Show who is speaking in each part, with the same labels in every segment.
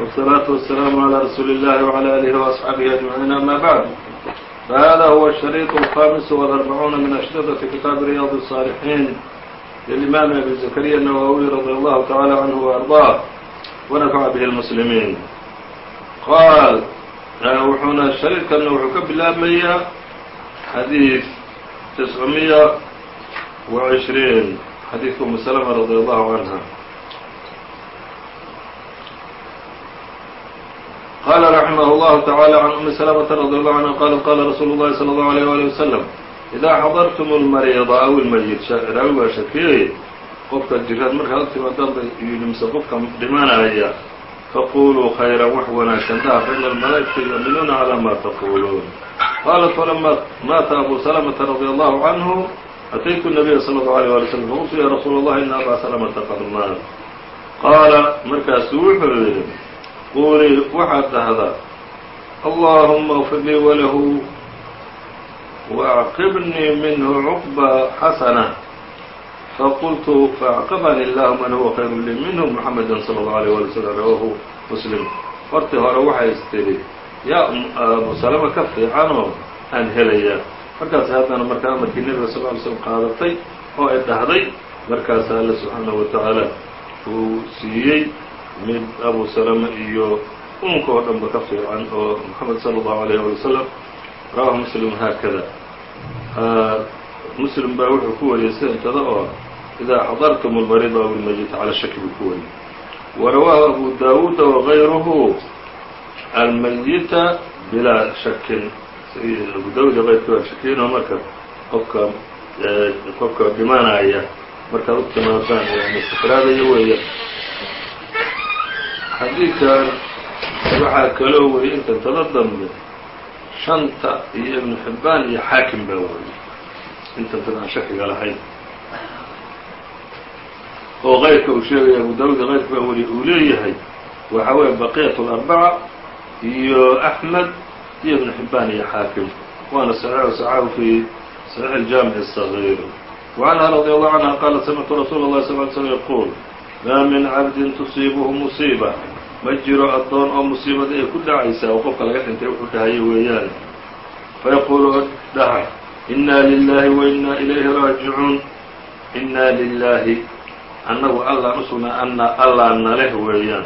Speaker 1: والصلاaة والسلام على رsuuل الlh وعlى آله وأصحaaبه أجمعين أmا bعd فhذا هو الشhريط الخامس والأربعون من أشhرطة kتاaب رياض الصالحين للإمام أبي زكريا النووي رضي الله تعالى عنه وأرضاه ونفع bه المسلمين qاal wuxuuna شhريطkana wuxuu ka bilaabmayaa xadيiث تسعمية وعشhرين xadيiثka أم سلمة رضي الله عنها qال رحمه الله تعالى عن أم سلمة رضي الله عنها qالت qال رsuuل الlahi صلى الله عليه وaليه وسلم إذا xضرتم المريض أو الميت raawi waa shakiyey qofka jiraad markaad u timaadaan ba yidhi mise qofka dhimanaya faquluu khayra wax wanaagsan dhaha faإن الملائكةa يؤminuuna عlى ma تقuluun qالت فلما maata أbو سلمة رضي الله عنه أتyت النبي صلى الله عليه ولي وسلم faqلtu ya رsuul الlahi إن أbا سلمةa qad maat qaala markaasu wuxuu yidhi quulii waxaad dhahdaa allahuma اغfir lii walahu وأcqibnii minhu cqبى xasنة faqultu faأcqabani الlah man huwa khayr lii minhu mحameda slى الlه عalيه walي وsلم rawahu mslim hortii hore waxay istidhi yaa abu salama ka fiicanoo aan helaya markaas haddana markaa amarkii nebiga sal ly slm qaadatay oo ay dhahday markaasa alle subxaanaه wa taعaalى uu siiyey mid abu salama iyo unka oo dhanba ka fiican oo moxamed salى الlahu عalيه alي wasalam rawahu muslim haakada muslim baa wuxuu ku wariyey sidantada oo idaa xadartum اlmariid aw اlmayit calى shaki buu ku wariyey warawaahu abu dawuuda wغayruhu almayita bilaa shakin abu dawud iyo qayrkii waa shakiinoo marka qofka qofka dhimanaya markaad u timaadaan yani istiqraadayo weeya xadiidkan waxaa kaloo weriyey intan tada dambe shanta iyo ibnu xibbaan iyo xaakim baa weriyey intan tada aan shakiga lahayn oo qayrka uu sheegaya abu daawud iyo qayrka baa weriye uu leeyahay waxa weeye baqiyat اlarbaca iyo axmed iyo ibnu xibbaan iyo xaakim waana saxiixu saxaahu fi saxiix اljaamic الصغيir وعنها رضي الله عنها qالت samictu rasuul الlahi صل ل sلم yquul maa min cabdin tusiibhu musiiba ma jiro addoon oo musiibada ay ku dhacaysaa oo qofka laga dhintay wuxuu dhahaye weeyaan. Fayaquulu dhaha inaa lilaahi wa inaa ilayhi raajicuun. Inaa lilaahi annagu allaan u sugnaa anna allaa naleh weeyaan.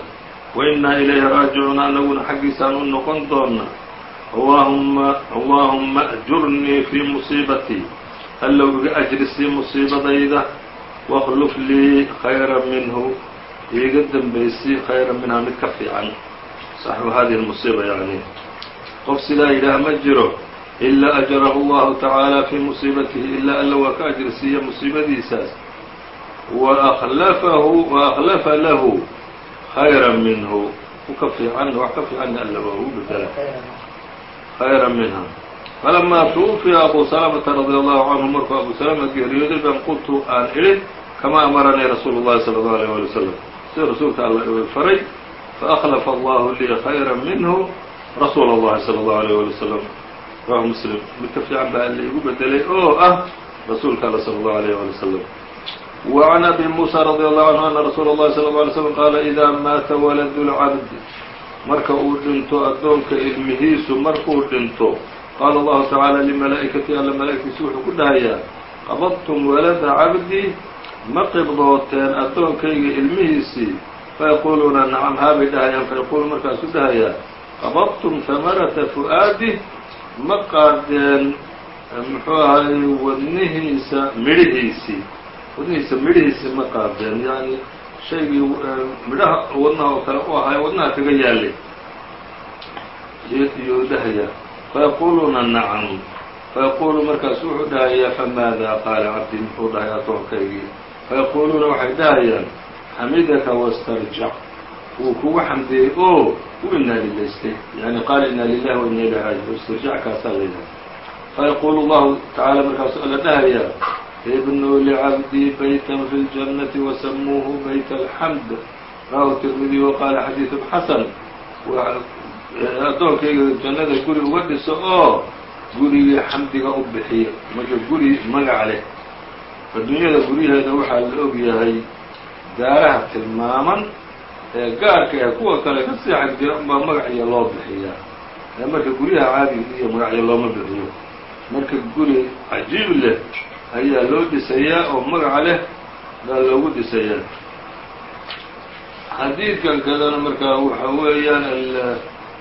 Speaker 1: Wa inaa ilayhi raajicuun annaguna xaggiisaan u noqon doona allahumma allaahumma ajurnii fii musiibatii allow iga ajrisii musiibadayda wاkluf lii khayra minhu iiga dembaysii khayra minhaa mid ka fiican saxbu hadihi اmusiiba yani qof sidaa yidhaah ma jiro ilaa ajarahu اllahu tacaala fii musiibatihi ilaa alla waa ka ajrisiiya musiibadiisaas waklafahu waakhlafa lahu khayra minhu u ka fiican wax ka fiicanna alla waa ugu bedela khayra minha falamaa tuwufiya abu salamata radia allahu canhu markuu abu salama geeriyooday baan qultu aan idhi kama amaranii rasuulu اllahi salى اllahu alيه alي wasalam sida rasuulka alla uu faray faأkhlafa allahu lii khayra minhu rasuula اllahi salى اllahu alيه alي wasalam rawahu muslim mid ka fiican baa alla igu bedelay oo ah rasuulka alla salى اllahu alيه alي wasalam وعn abi muسى radي allahu canhu ana rasuula اllahi salى اله alay slm qaala إida maata waladu اlcabdi marka uu dhinto addoonka ilmihiisu markuu dhinto qaala allahu tacaala limalaa'ikati alla malaa'igtiisu wuxuu ku dhahayaa qabadtum walada cabdii ma qibdooteen addoonkayga ilmihiisii? Fayaquuluuna nacam haabay dhahayaan fayaquulu markaasuu dhahayaa qabadtum hamarata fu'aadih ma qaadeen muxuu ahay wadnihiisa midhihiisii. Wadnihiisa midhihiisii ma qaadeen. Yani shaygii midhaha wadnaha oo kale u ahaay wadnaha kaga yaalay. Iyuu dhahayaa. Fayaquuluuna nacam. Fayaquulu markaasu wuxuu dhahayaa famaada qaala cabdi muxuu dhahay addoonkaygii fayaquuluuna waxay dhahayaan xamidaka wastarjac wuu kugu xamdiyey oo u inaalilaystay yani qaala inaa lilahi wa ina ilayhi raajicuun istirjac kaasaa layidhaha fayaquulu allahu tacaala markaasuu alla dhahayaa ibnuu licabdii baytan fi ljannati wasamuuhu bayt alxamd rawahu tirmidi wa qaala xadiidun xasan addoonkayga jannada guri uga dhiso oo gurigii xamdiga u bixiyo marka guri magac leh adduunyada guryaheeda waxaa la og yahay daaraha tilmaaman ee gaarka ee kuwa kale ka sii xag jira unbaa magaciyo loo bixiyaa ee marka guryaha caadiga iyo magacyo looma bixiyo. Marka guri cajiib leh ayaa loo dhisayaa oo magaca leh baa loogu dhisayaa. Xadiidkan kadana marka waxa weeyaan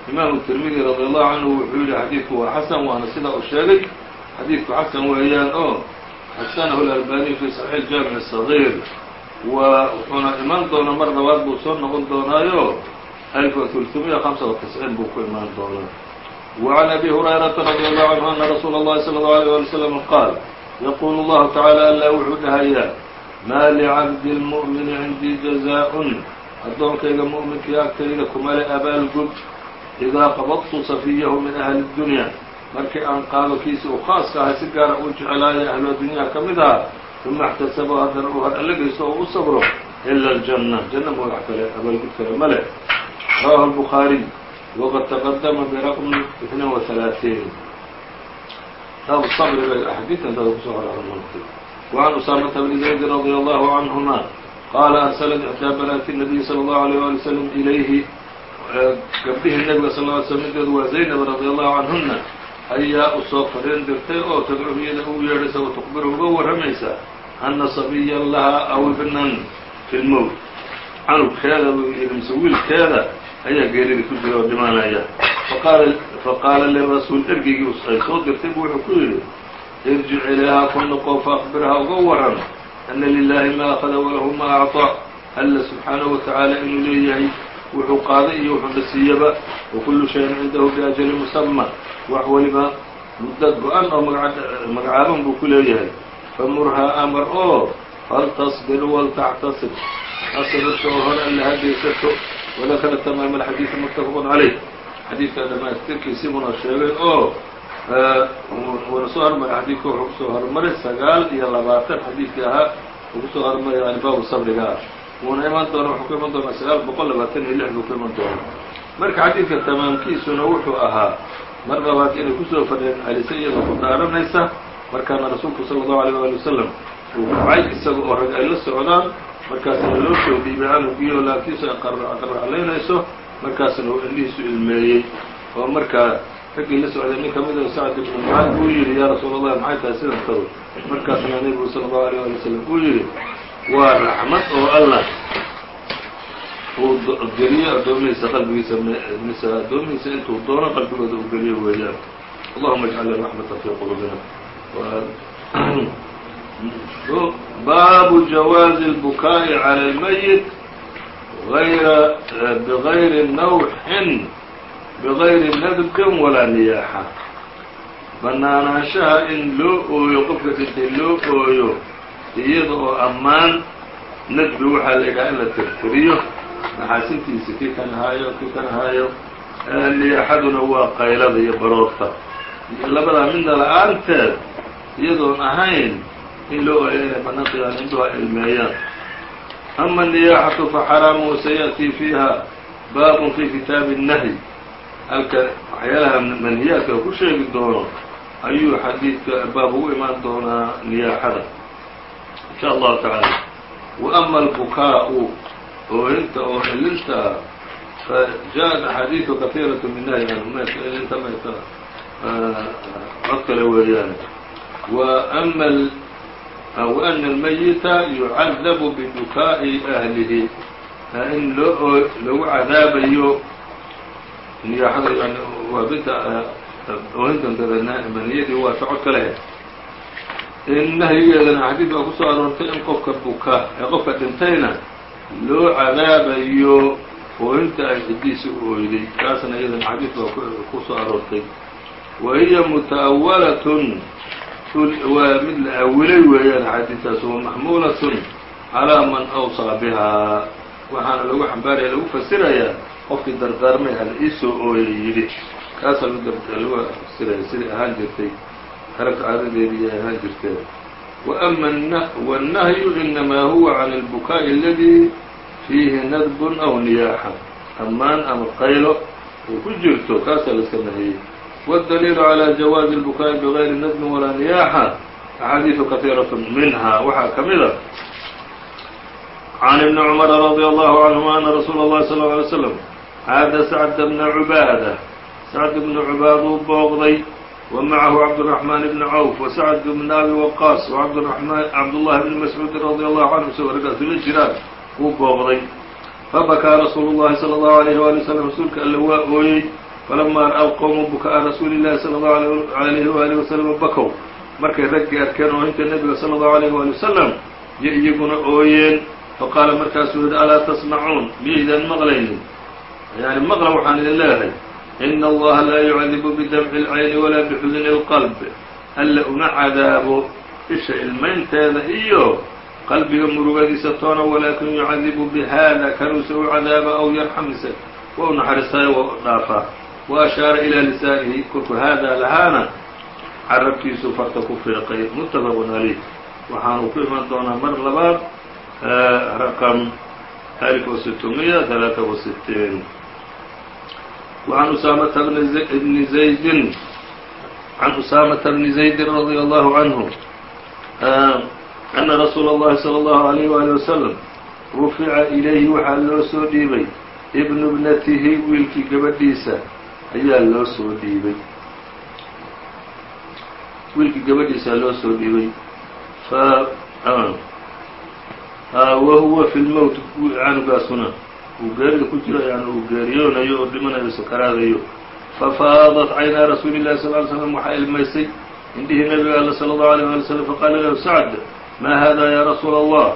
Speaker 1: imaamu tirmidi radi allahu canhu wuxuu yihi xadiidku waa xasan waana sidaa uu sheegay. Xadiidku xasan weeyaan oo xasanahu اlalbani fi saxiix jaamic الصaغيir wa wuxuuna imaan doonaa mar labaad buu soo noqon doonaayo alf ثulثumiya hamsa وaتisciin buu ku imaan doonaa وعn abi hurayrata radي allahu canhu ana rasuula اllahi salى اllahu alيه alي slam qaal yaqulu اllahu tacaalى alla wuxuu dhahayaa ma licabdi اlmuؤmini cindii jazaء addoonkayga mu'minkii agtayda kumale abaalgud idaa qabadtu safiyahu min ahli اdunya markii aan qaado kiisi uu khaaska ahay si gaara uu jeclaaya ahlu adunyaha ka mid aha uma اxtasabo haddana uu har allegayso oo u sabro ila اljanna janna ma wax kale abaalgud kale ma leh rawahu الbukhaariy waqad taqadama biraqmi اثنين وaثaلaaثiin baabu sabri bay axaadiidkan dada kusoo hormartay وعn usaamata bni zayd radي allahu canهuma qaala arsalat ixdaa banaati الnabiy salى الlahu عalيه wali wslam ilayhi gabdhihii nebiga sal ly slm mideedu waa zaynab radi allahu canhuna ayaa u soo fariin dirtay oo tadcuhu iyada ugu yeedhaysa wa tuqbiru uga warramaysa ana sabiyan lahaa aw ibnan fi lmowt canugkeeda buu yidhi mise wiilkeeda ayaa geerida ku jira oo dhimanaya faqaala lirasuul ergeygii ay soo dirtay bu wuxuu ku yidhi irjic ilayhaa ku noqo faakbirha uga waran ana lilahi ma akada walahu ma acطaa alla subxaanahu watacaala inuu leeyahay wuxuu qaaday iyo wuxuu nasiiyaba wakullu shayin cindahu biajali musama wax waliba muddad go-an oo magacaaban buu ku leeyahay. Famurhaa amar oo faltasbir waltaxtasib asabirta oo hore alla hadaysato wadakara tamaam alxadiidi muttafaqun caleyh xadiidka dhamaystirkiisii buna sheegay oo wuuna soo hormaray xadiidka wuxuu ku soo hormaray sagaal iyo labaatan xadiidkii ahaa uu ku soo hormaray yani sabriga. ah wuuna iman doona wuxuu ku iman doonaa sagaal boqol labaatan iyo lix buu ku iman doona marka xadiidka tamaamkiisuna wuxuu ahaa mar labaad inay ku soo fadheen alise iyadoo ku dhaaranaysa markaana rasuulku sala allahu alيyh waali wasalam uu kacay isaga oo rag ay la socdaan markaasna loo soo dhiibay canugii oo laabtiisu ay qarraclaynayso markaasna uu indhihiisu ilmeeyey. Oo markaa raggii la socday nin ka mid oo sacd ibnu mucaad buu yidhi yaa rasuul allah maxay tahay sidan tado markaasna nebigu sala allahu alيyh waali wasalam uu yidhi waa raxmad oo allah uu geliyo addoomihiisa qalbigiisa mise addoomihiisa intuu doono qalbigooda uu geliyo weeyaan allahuma اjcal raxmata fi qulubina baabu jawaazi اlbukaaءi calى اlmayit ayra bغayri nawxin bغayri nadbin walaa niyaaxa banaanaanshaha in loo ooyo qofka dhintay loo ooyo iyada oo ammaan nadbi waxaa la yidhaha in la tirtiriyo maxaasintiisa kii kan haayo kii kan haayo niyaaxaduna waa qaylada iyo baroorta labadaa midna la-aanteed iyadoon ahayn in loo ooyo inay banaanta yani indhuha ilmeeyaan ama niyaaxatu faxaraamu wasayaأtii fiiha baabun fi kitaabi الnahyi halka waxyaalaha manhiyaadka ku sheegi doono ayuu xadiidka baab ugu imaan doonaa niyaaxada in sha allahu tacaala wa ama albukaa'u oohinta oo ilinta fajaءat axaadiidu kahiiraة min nahyi canhu ilinta mayta cod kale weeyaane وأma وأna الmayita yucadabu bibukaaءi أhlihi in loo lagu cadaabayo niyaaxada yani waa binta oohintantada maniyadii waa ta cod kale in nahyigeedana xadiid baa ku soo aroortay in qofka buka ee qofka dhintayna loo cadaabayo oohinta ay ciddiisa u ooyday taasna iyadana xadiid baa ku soo aroortay. Wa hiya muta'awalatun waa mid la awilay weeyaan xadiidtaas wamaxmuulatun calaa man awsaa bihaa waxaana lagu xambaaraya lagu fasirayaa qofkii dardaarmay hala iisoo ooyay yidhi. Kaasaa lagu fasiraya sidai ahaan jirtay harabka caadadeedii ay ahaan jirteen وأma والnahyu inamaa huwa can اlbukaaءi اladii fiihi nadbun aw niyaaxa ammaan ama qaylo uu ku jirto kaasaa laiska nahiyey والdليل عlى جawاaزi الbukaaءi bغayri nadbin walaa niyaaxa أxaadiiثu kahiiraة minha waxaa ka mida عن بن cمر رضي الله عنهma أن رsuuل الlhi صلى اه عليه وسلم caada سعد بن عباadة سعد بن عباad uu booqday ومعه عبدالرحمن بن عوف وسعد بن أبي وقاص وcبدالله بن مسعوud رضي الله عنه isagoo raggaas ula jiraan wuu booqday fabakىa رasuul الlahi صلى الله عليه وaلي وسلم rasuulka alle waa ooyey falama rأى الqوم بكاءa رasuuli الlahi صلى الله عليه وaلiه وسلم bakw markay raggii arkeen oohinta nebiga slى الlaه عليه وaلي وسلم yo iyaguna ooyeen faqaala markaasuu yihi alaa tasmacuun miyaydan maqlaynin yani maqla waxaan idin leeyahay ina allaha laa yucadibu bidamci اlcayni walaa bixuduni اlqalb alla uma cadaabo isha ilmaynteeda iyo qalbiga murugadiisa toona walaakin yucadibu bihada kanuuse u cadaaba aw yarxamise wa u naxariistaayo wa dhaafaa wa ashaara ilaa lisaanihi kolku haadaa lahaana carabkiisu farta ku fiiqay muttafaqun calayh waxaanu ku iman doonaa mar labaad raqم ألف وستمية ثلاثة وستين وعن أسامة بن زيد عن أسامة بن زيد رضي الله عنه أن رsuuل الlahi صلى الله عليه وaليه وسلم رufica إليhi waxaa loo soo dhiibay بن بنtihi wiilkii gabadhiisa ayaa loo soo dhiibay wiilkii gabadhiisa loo soo dhiibay wahuwa fi lmowt canugaasuna uu geerida ku jiro yani uu geeriyoonayo oo dhimanayo sakaraadayo fafaadat caynaa rasuuli llahi sal ly slam waxaa ilmaysay indhihii nabiga alla salى اllahu alيه alي slm faqaala lahu sacd ma hada ya rasuula allah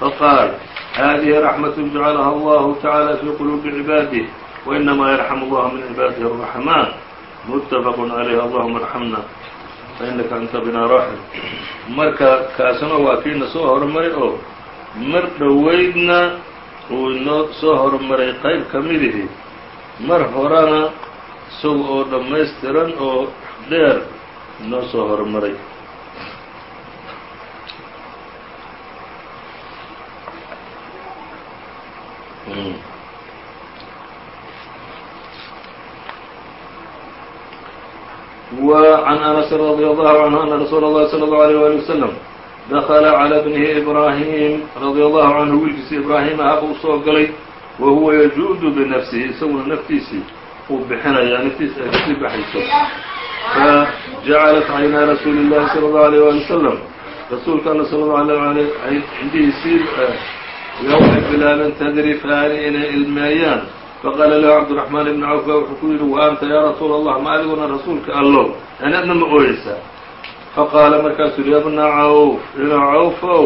Speaker 1: faqaal hadihi raxmat jacalaha allahu tacaalى fi quluubi cibaadih wainama yarxam اllah min cibaadihi الraxmaan mutafaq عalayh allahuma arxamna fainaka anta bina raxim marka kaasuna waa kiina soo hormaray oo mar dhoweydna uu inoo soo horumaray qayb ka midihi mar horena isaga oo dhammaystiran oo dheer inoo soo horumaray وعن أنس رضي الله عنه أن رsuuل الlahi صلى الله عليه وaلي وسلم dakla calى bnihi ibraahim radia allahu canhu wiilkiisa ibraahim aha uu soo galay wa huwa yajuudu binafsihi isaguna naftiisii uu bixinaya naftiisa ay kasii baxayso fajacalat caynaa rasuuli اllahi salى اllahu alيyه wali wslam rasuulka alla sala اllahu alيh alيه indhihiisii yaa waxay bilaabeen tadrifaani inay ilmeeyaan faqaala lahu cabdiraxmaan ibni cawf ba wuxuu ku yidhi wa anta ya rasuula allah ma adiguna rasuulka allow yani adna ma ooyeysaa faqaala markaasuu yihi yabna cawf ina cawfow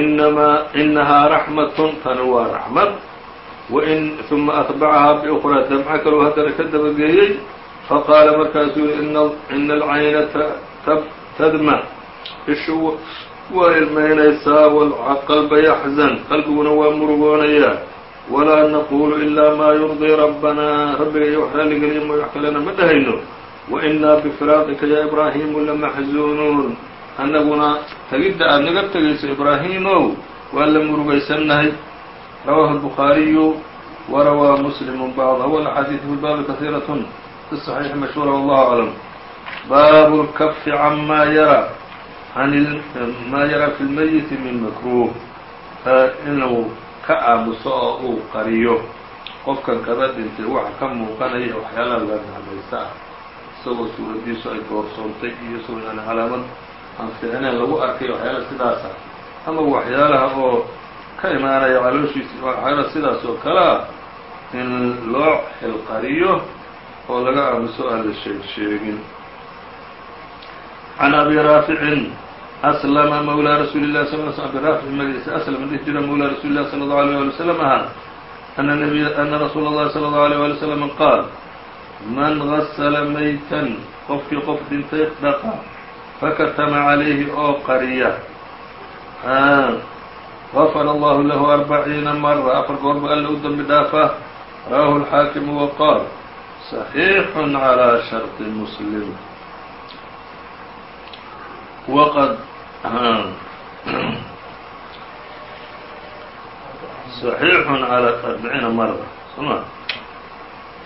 Speaker 1: inamaa inahaa raxmatun tani waa raxmad wain uma atbacahaa biukraa damco kalou haddana ka dabageeyey faqaala markaasuu yihi ina alcayna tadmac ishu waa ilmaynaysaa waalqalba yaxzan qalbiguna waa murugoonayaa walaa naquulu ilaa maa yurdii rabbanaa rabbiga iyo wax raalligeliya wax kalena ma dhahayno wainaa bifiraaqika ya ibraahimu lamaxzuunuun annaguna tegidda aada naga tegayso ibraahimow waa la murugaysannahay rawaahu الbukhaariyu warawaa muslimu bacd hawa axaadiiث fi baabi kahiiraة fi صaxiixi mashhuura wallahu aclam baabu اlkafi can ma yara an maa yara fi lmayiti min makruuh inuu ka aamuso oo uu qariyo qofkan kada dhintay waxa ka muuqanaya waxyaalaha la nacmaysta ah isagoo suuradiisu ay doorsoontay iyo isagoo yani calaamad aan fiicneen lagu arkay waxyaala sidaasa ama waxyaalaha oo ka imaanaya calooshiisa waxyaala sidaas oo kalea in loo xilqariyo oo laga aamuso aan la sheeg sheegin can abi raaficin aslama mawlaa rasuuli llahi sal sl abi raafic magaciisa aslama dhihi jira mawlaa rasuuli llahi sala allahu alيyه wali wslam ahaa ana nabiy ana rasuula اllahi salى اllahu alيyه wali wslam qaal man gasla maytan qofkii qof dhintay dhaqa fakatama calayhi oo qariya. Gafara allahu lahu arbaciina mara afar goorba alla u dembi dhaafa. Rawaahu alxaakimu waqaal saxiixun calaa sharطi muslim. Waqad saxiixun calaa arbaciina mara soma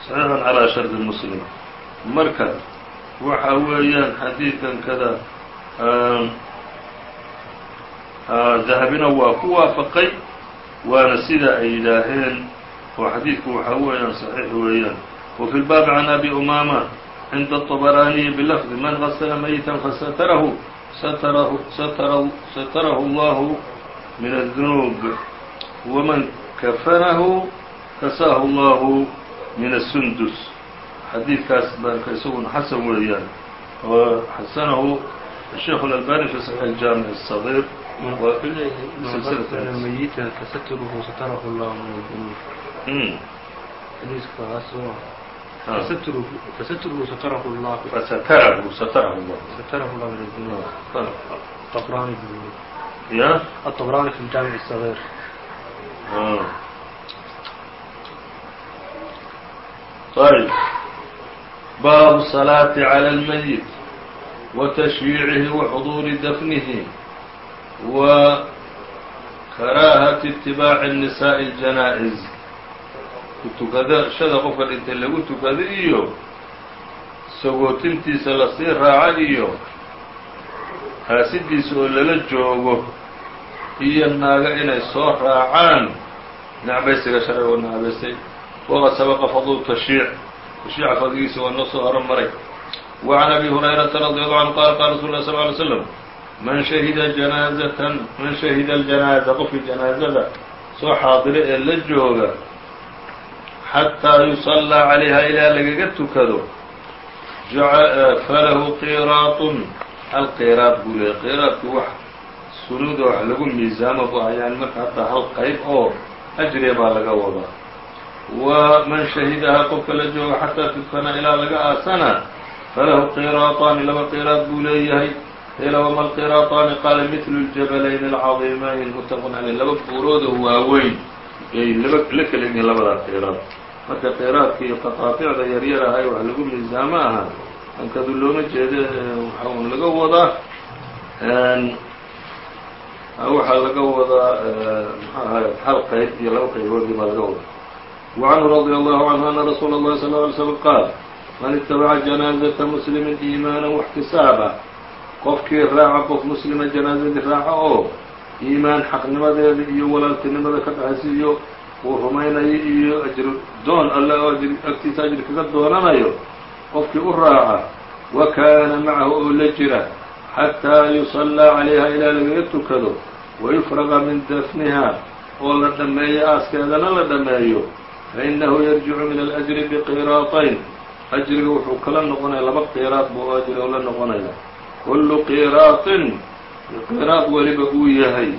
Speaker 1: صaxiixun calىa sharطi muslim marka waxa weeyaan xadiidkan kada dahabina waa ku waafaqay waana sida ay yidhaaheen oo xadiidku waxaa weeyaan صaxiix weeyaan وفي الbاb عن أbي أmاmة عند الطبراني بلفظ mن غسل ميتا فستره ستره الله من الذنوب وmن كفنه كساه الله من السندس xadiidkaas marka isaguna xasan weeyaan oo xasanahu الشhيخ الألباني في صحيح الجامع الصغير
Speaker 2: ميتا فستره ستره الله من الذنوب فستره فستره ستره الله
Speaker 1: فستره ستره الله
Speaker 2: ستره الله من الذنوب الطبراني
Speaker 1: يا
Speaker 2: الطبراني في الجامع الصغير
Speaker 1: آه. طيب باب الصلاة على الميت وتشييعه وحضور دفنه وكراهة اتباع النساء الجنائز kutukadashada qofka dhintay lagu tukado iyo sagootintiisa lasii raaca iyo haasidiisa oo lala joogo iyo naaga inay soo raacaan nacbaysiga sharciga oo nacbaysay waqad sabaqa fadlu tashriic tashriica fadligiisa waa noo soo hormaray wacan abi hurayrata radi allahu canhu qala qala rasul lah sl ly slam man shahida janaazatan man shahida aljanaasa qofkii janaazada soo xaadiro ee la jooga xataa yusallaa calayha ilaa lagaga tukado falahu qiraatun alqiraad buu leeyahy qiraadku wax sunuuda wax lagu miisaamo bu ah yani marka hadda hal qayb oo ajriya baa laga wadaa wa man shahidaha qofka la jooga xataa tudfana ilaa laga aasana falahu qiraataani laba qiraad buu leeyahay qiila wama alqiraataani qaala mitlu ljabalayn alcadiimayn mutafaqun caleyh laba buurooda waaweyn ay laba la kala yihiin labadaa qiraad marka qiraadka iyo qaqaaطicda yaryar ahay wax lagu miisaamo aha ankadu looma jeeda waxa un laga wadaa waxaa laga wadaa mxu ahay hal qayb iyo laba qayboodii baa laga wadaa وعنه رضي الله عنه أن رsuuل الlhi صلى اه عليه وسلم qاaل man اتبca جناaزة مسلم إيmانا واxtisaaba qofkii raaca qof muslima janaazadii raaca oo iimaan xaqnimadeeda iyo walaaltinimada ka dhaxaysa iyo uu rumaynayo iyo ajri doon alle oo ajri agtiisa ajri kaga doonanayo qofkii u raaca wa kaana macahu oo la jira xataa yusallaa calayha ilaa lagaga tukado wayufraqa min dafniha oo la dhammeeyo aaskeedana la dhammeeyo fainahu yarjicu min alأjri biqiraatayn ajriga wuxuu kala noqonaya laba qiraad buu ajri oo la noqonaya kullu qiraaطin qiraad weliba uu yahay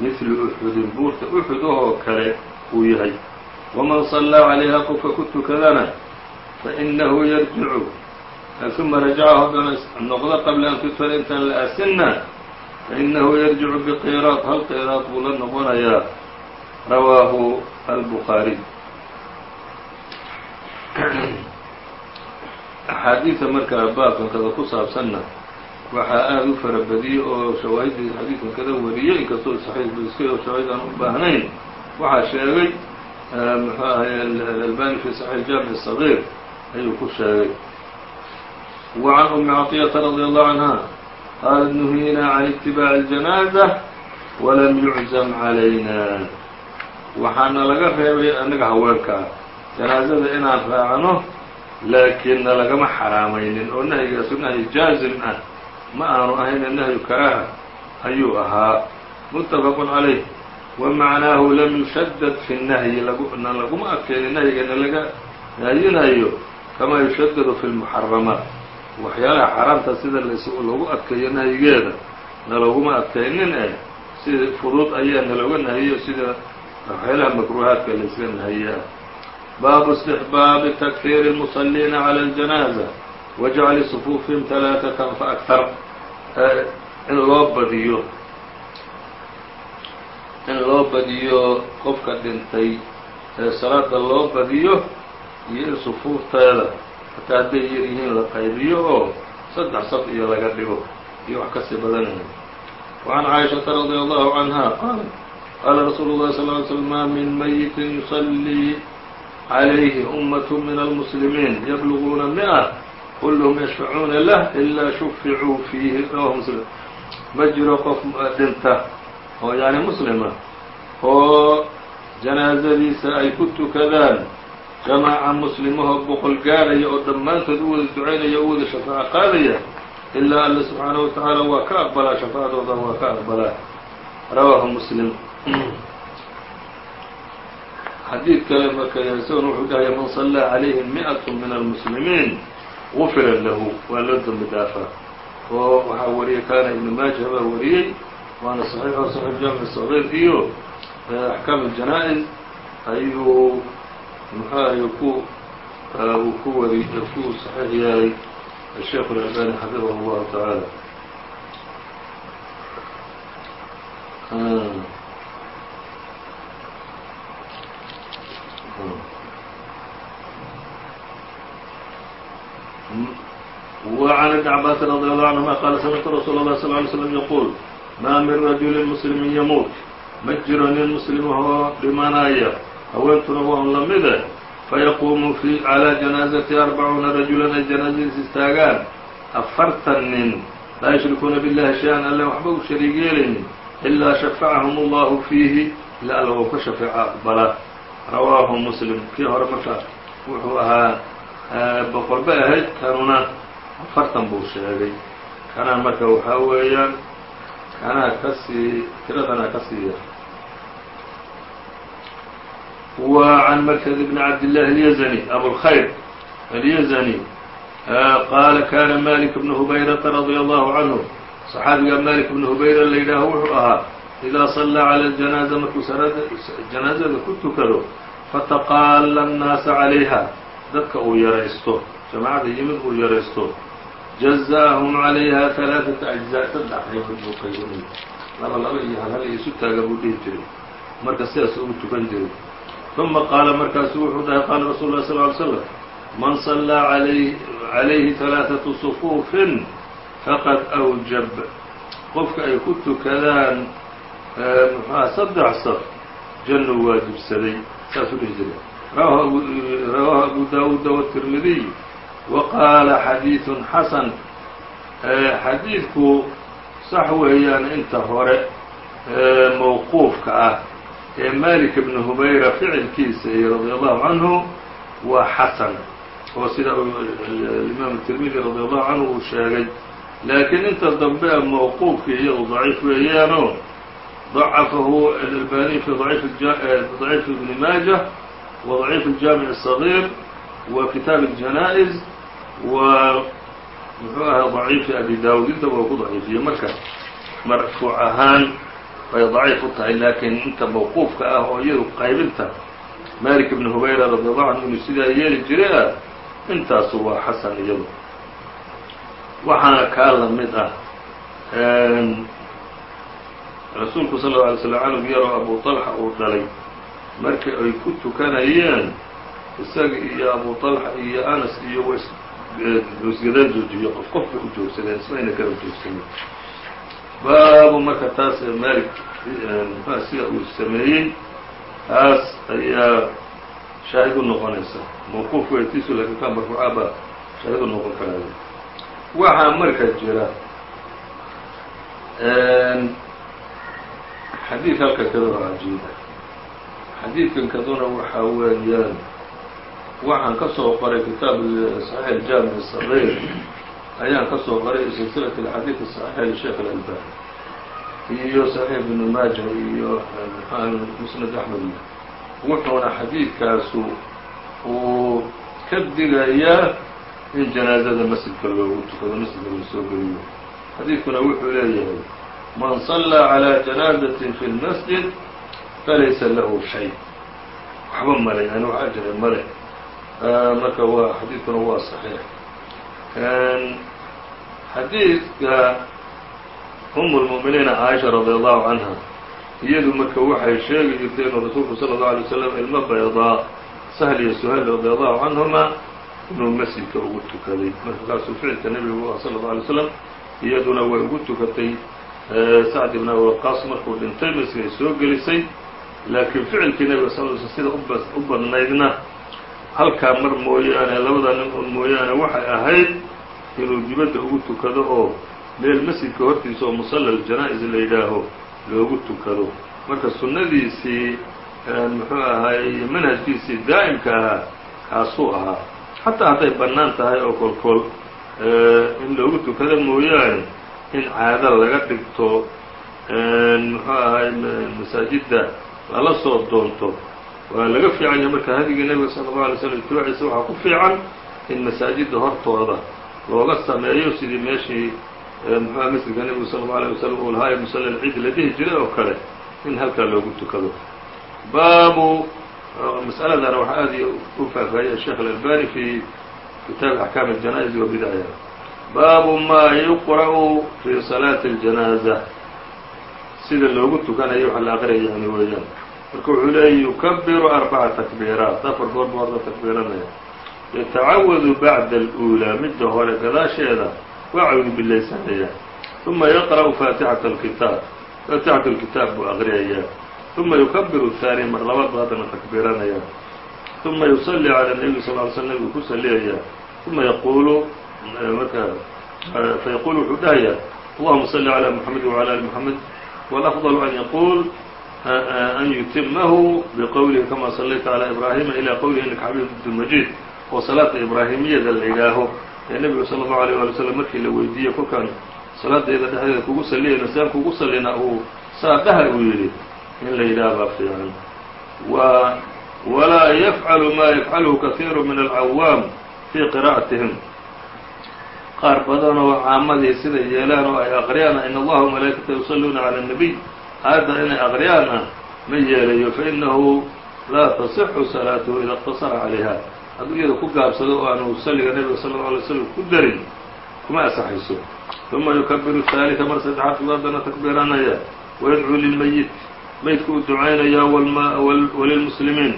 Speaker 1: mihlu uxudin buurta uxud ahoo kale uu yahay waman صallaa calayha qofka ku tukadana fainahu yarjicu uma rajaca haddana noqdo qabla an tudfana intaan la asinna fainahu yarjicu biqiraad hal qiraad buu la noqonayaa rawaahu albukhaariy axaadiidta markaa baabkankada ku saabsanna waxaa aad u fara badiyey oo shawaahiddiisa xadiidkan kada wariyey inkastoo saxiix buu iska yaho shawaahid aan u baahnayn. Waxaa sheegay muxuu ahay alalbani fi saxiix jaamic sagiir ayuu ku sheegay. وعن أم عطية رضي الله عنها قالت نهينا عن اتباع الجنازة ولم يعزم علينا calayna. Waxaana laga reebay annaga janaazada inaan raacno laakiin na lagama xaraamaynin oo nahyigaasu nahyi jaazim ah. Ma aanu ahayne nahyu karaaha ayuu ahaa. Muttafaqun calayh. Wa macnaahu lam yushadad fi nahyi na laguma adkaynin nahyigana laga nahyinayo kamaa yushadadu fi lmuxaramaat waxyaalaha xaaraamta sida lagu adkeeyo nahyigeeda na laguma adkaynin eh. Sida fudud ayaa nalooga nahiyo sida waxyaalaha makruuhaadka layska nahiye ah baabu istixbaabi takfiiri اlmusaliina calى اljanaaza wajcali sufuufihim talaatatan faaktar in loo badiyo in loo badiyo qofka dhintay ee salaada loo badiyo iyo in sufuufteeda hataa hadday yar yihiin la qaybiyo oo saddex saf iyo laga dhigo iyo wax kasii badanaya وعn caaishaةa radي allahu canha qaalat qaala rasuulu الlahi صلl ly slm ma min mayitin yusallii عalayhi أmaة min almuslimiin yabluغuuna miئة kulluhum yashfacuuna lah ilaa shuficuu fiihi rawahu muslim ma jiro qof dhinta oo yani muslima oo janaasadiisa ay ku tukadaan jamaaca muslimahoo boqol gaarhaya oo dhammaantood u wada ducaynaya o u wada shafaaco qaadaya ilaa alla subxaanahu wa tacaala waa ka aqbalaa shafaacadooda waa ka aqbalaa rawaahu muslim xadiid kale marka isaguna wuxuu dhahaya man sallaa calayhi mi'at min almuslimiin gufira lahu waa loo dembi dhaafaa oo waxaa wariyey kaana ibnu maaja baa wariyey waana saxiixo saxiix jaamic sagiir iyo axkaam aljanaa-is ayuu muxuahay ku uu ku wari ku saxiix yeelay الشhيkh الألباني xaفظه الله taعالى وعن ابن عباس رضي الله عنهma qال سمعت رsuuل الله صلى اه عليه وسلم يقول mا min رaجuل مسلم يmuut ma jiro nin mslimahoo dhimanaya haweentuna waan lamide fayaquumu calىa janaazati arbacuuna rajulan ay janaazadiis istaagaan afartan nin laa yushrikuuna billahi shay-an alle waxba u shariig yeelaynin ilaa shafacahum allahu fiihi ila alla wou ka shafeeco aqbala rawaahu muslim. Kii hore marka wuxuu ahaa boqol bay ahayd kanuna afartan buu sheegay. Kanaa marka waxaa weeyaan kanaa ka sii tiradana ka sii yar. Wa can markad ibn cabdillahi alyazani abulkhayr alyazani qaala kana malik bnu hubayrata radia allahu canhu saxaabiga malik bnu hubayra la yidhaaho wuxuu ahaa إذا صلى على الجناaزة markuu جناaزada ku tukado fataqاala الناaسa عalayha dadka uu yaraysto جamاعada yimid uu yaraysto جزاهم عalayha ثaلاثة أجزاء saddex qaybood buu qaybinay laba laba iyo hal hal isu taaga buu dhihi jiray marka sidaas ugu tukan jiray ثuma qaala markaasu wuxuu dhahay qaala rasuul lah sl ly slm man صallىa عalayhi ثaلaaثaةu صفuufin faqad أwjab qofka ay ku tukadaan mxuah saddex saf jannu waajibsaday saasuu dhihi jiray rawaahu abu daawuuda wtirmidiy wa qaala xadiiثun xasan xadiidku sax weeyaan inta hore mawquufka ah ee malik bn humayra ficilkiisa iyo radi allahu canhu waa xasan oo sida imaam tirmidi radi allahu canhu uu sheegay laakiin inta dambe a mawquufkii daciif weeyaanoo ضacafahu alalbaniy fi ضaciif ibni maaja wa ضaciif الjaamiع الصغيir wa kitaab الjanaaئز wa muxuu ahaa ضaciifi abi dawud intaba waa ku daciifiye marka marfuuc ahaan bay daciif u tahay laakiin inta mawquufka ah oo iyadu qaybinta malik ibn hubayra radi allahu canhu inuu sidaa yeeli jiray ah intaasu waa xasan iyadu waxaana kaa la mid ah rasuulku sal lla alay slam canug yaroo abu طalxa uu dhalay. Markii ay ku tukanayeen isaga iyo abu طalxa iyo anas iyo wasgadaan joojiyo qof qof bay u joogsadeen ismayna kala joogsanen baabu marka taas malik mxua sida uu sameeyey taas ayaa shaahid u noqonaysa. Mawquuf weytiisu laakiin ka marfuuca baa shaahid u noqon karaayo waxaa marka jira xadiid halkan kadoo cajiiba xadiidkan kaduna waxaa weeyaan waxaan ka soo qoray kitaab صaxiix الjaamiع الصغيr ayaan ka soo qoray silsilaة الxadiid الصaxiixa lisheekh الأlbani iyo صaxiix ibn maaja iyo musnad axmed wuxuuna xadiidkaasu uu ka digayaa in janaazada masjidka loogu tukado masjidka la soo geliyo xadiidkuna wuxuu leeyahay man صلىa عalى janaazaة fi الmasjid falaysa lahu shay waxba male yani wax ajra male marka waa xadiidkuna waa صaxiix xadiidka um اlmuؤminiina caaisha radi allahu canha iyadu marka waxay sheegi jirtay inuu rasuulku salى الlaه alay slam ilmo baydaa sahl iyo suhayl radi allahu canhuma inuu masjidka ugu tukaday marka kaasuu ficilka nebigu ah salى الlaه alay slam iyaduna way ugu tukatay sacd ibn abi waqaas markuu dhintay masjid ay soo gelisay. Laakiin ficilkii nebiga sal l sida u badnaydna halkaa mar mooyaane labada nin mooyaane waxay ahayd inuu dibadda ugu tukado oo meel masjidka hortiisa oo musalla aljanaa-is la yidhaaho loogu tukado. Marka sunnadiisii muxuu ahaay manhajkiisii daa'imka ahaa kaasuu ahaa. Xataa hadday bannaan tahay oo kolkol in loogu tukado mooyaane in caado laga dhigto muxuu ahaay masaajidda lala soo doonto. Waa laga fiican yahay marka hadigii nebiga sala allau alay slam itibaaciisa waxaa ku fiican in masaajidda hortooda looga sameeyo sidii meeshii muxuuha masjidka nebigu sala allau alay wasalam uu lahaa ee musalla alciid la dhihi jiray oo kale in halkaa loogu tukado. Baabu mas'aladana waxaa aad u faahfaahiyay sheekh alalbani fi kitaabi axkaam aljanaa'iz wa baabu ma yuqra'u fi salaati aljanaaza sida loogu tukanayo waxa la aqriyay yani weeyaan marka wuxuu leeyay yukabiru arbaca takbiiraat afar goor buu horta takbiiranaya yatacawadu bacda alأuulaa midda hore gadaasheeda waa cawdu bilaysanaya uma yaqra'u faatixata alkitaab faatixat alkitaab buu aqriyayaa uma yukabiru الثaani mar labaad buu haddana takbiiranaya uma yusalli calى الnebi sal ly sl nebigu ku saliyaya uma yaquulu marka fayaqulu wuxuu dhahayaa allahuma salli calى mxamedi wعalى ali mxamed wاlأfضل an yaquul an yutimahu bqowlihi kama sallayta calى ibrahima ilى qowlihi inaka xabiib majid oo salaada ibraahimiyada la yidhaaho ee nebigu salى الlaه alيه alي slm markii la weydiiyey kolkaan salaadayda dhexdeeda kugu saliyayna saan kugu salina uu saa dhaha uu yidhi in la yidhaha baa fiican walaa yafcalu ma yafcalhu kahiiru min alcawaam fii qira'atihim qaar badan oo caamadii siday yeelaan oo ay aqriyaan in allaha malaa'ikata yusalluuna cala الnabiy aayadda inay aqriyaan ah ma yeelayo fainahu laa tasixu salaatuhu ida اqtasara calayha hadduu iyada ku gaabsado oo aanu salliga nebiga sala اlه alay slam ku darin kuma asaxayso uma yukabiru الثaaliثa mar saddexaad buu haddana takbiiranaya wayadcuu lilmayit maydku uu ducaynayaa walilmuslimiin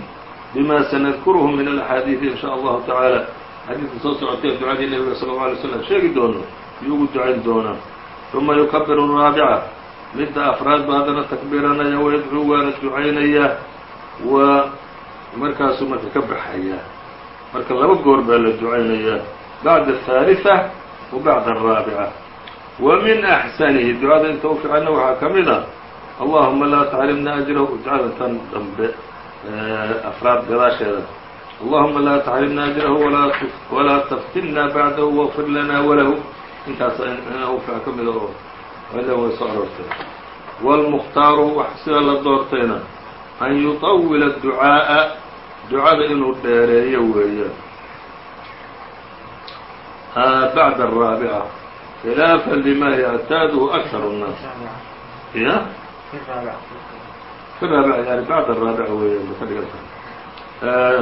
Speaker 1: bima sanadkuruhu min alaxaadiidi in sha allahu tacaala xadiidka soo socotay ducadii nebiga sala اlه alay slam sheegi doono yuu ugu ducayn doonaa uma yukabiru الraabica midda afraad ba haddana takbiiranaya wayadcuu waana ducaynayaa wa markaasuu marka ka baxayaa marka laba goor baa la ducaynayaa bacda الثaaliثة wa bacda الraabica wa min axsanihi ducada inta u fiicanna waxaa ka mid a allahuma laa taxrimna ajrahu ducada tan dambe afraad gadaasheeda allahuma laa taxrimna ajrahu walaa taftinna bacdahu waqfir lana walahu intaas u fiican ka mida oo ila way soo aroortay wاlmukhtaaru wax sida la doortayna an yuطawila الducaaءa ducada inuu dheereeyo weeyaan bacda الraabica khilaafa lima yctaadhu akar الnaas ya fi raabica yani bacda الraabica weeyaan ba ka dhigan tahay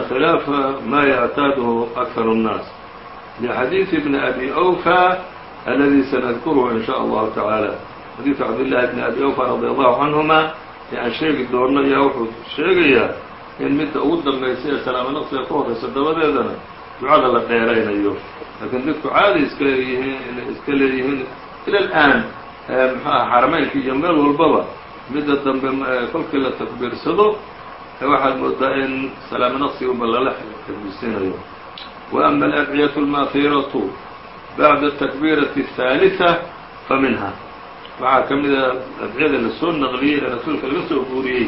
Speaker 1: khilaafa ma yctaadhu akar الnaas lxadiiثi bni abi أwfى aladi sanadkuruhu in shaء allahu taعaalى xadiiثu cabdالlahi bni abi أwfى radي allahu canهuma ee aan sheegi doono ayaa wuxuu sheegayaa in midda ugu dambaysa ee salaamo naqsiga ka horraysa dabadeedana ducada la dheeraynayo laakiin dadku caadi iska leeyihiin iska leeyihiin ila alآan mxuaha xarameynka iyo meel walbaba midda dambe kolkii la takbiirsado ta waxaad moodaa in salaamo naqsiguba lala xaguusinayo wa ama aladciyatu almaahiiratu bacda atakbiirati ahaaliثa fa minha waxaa ka mida adciyada la soo naqliyey ee rasuulka laga soo guuriyey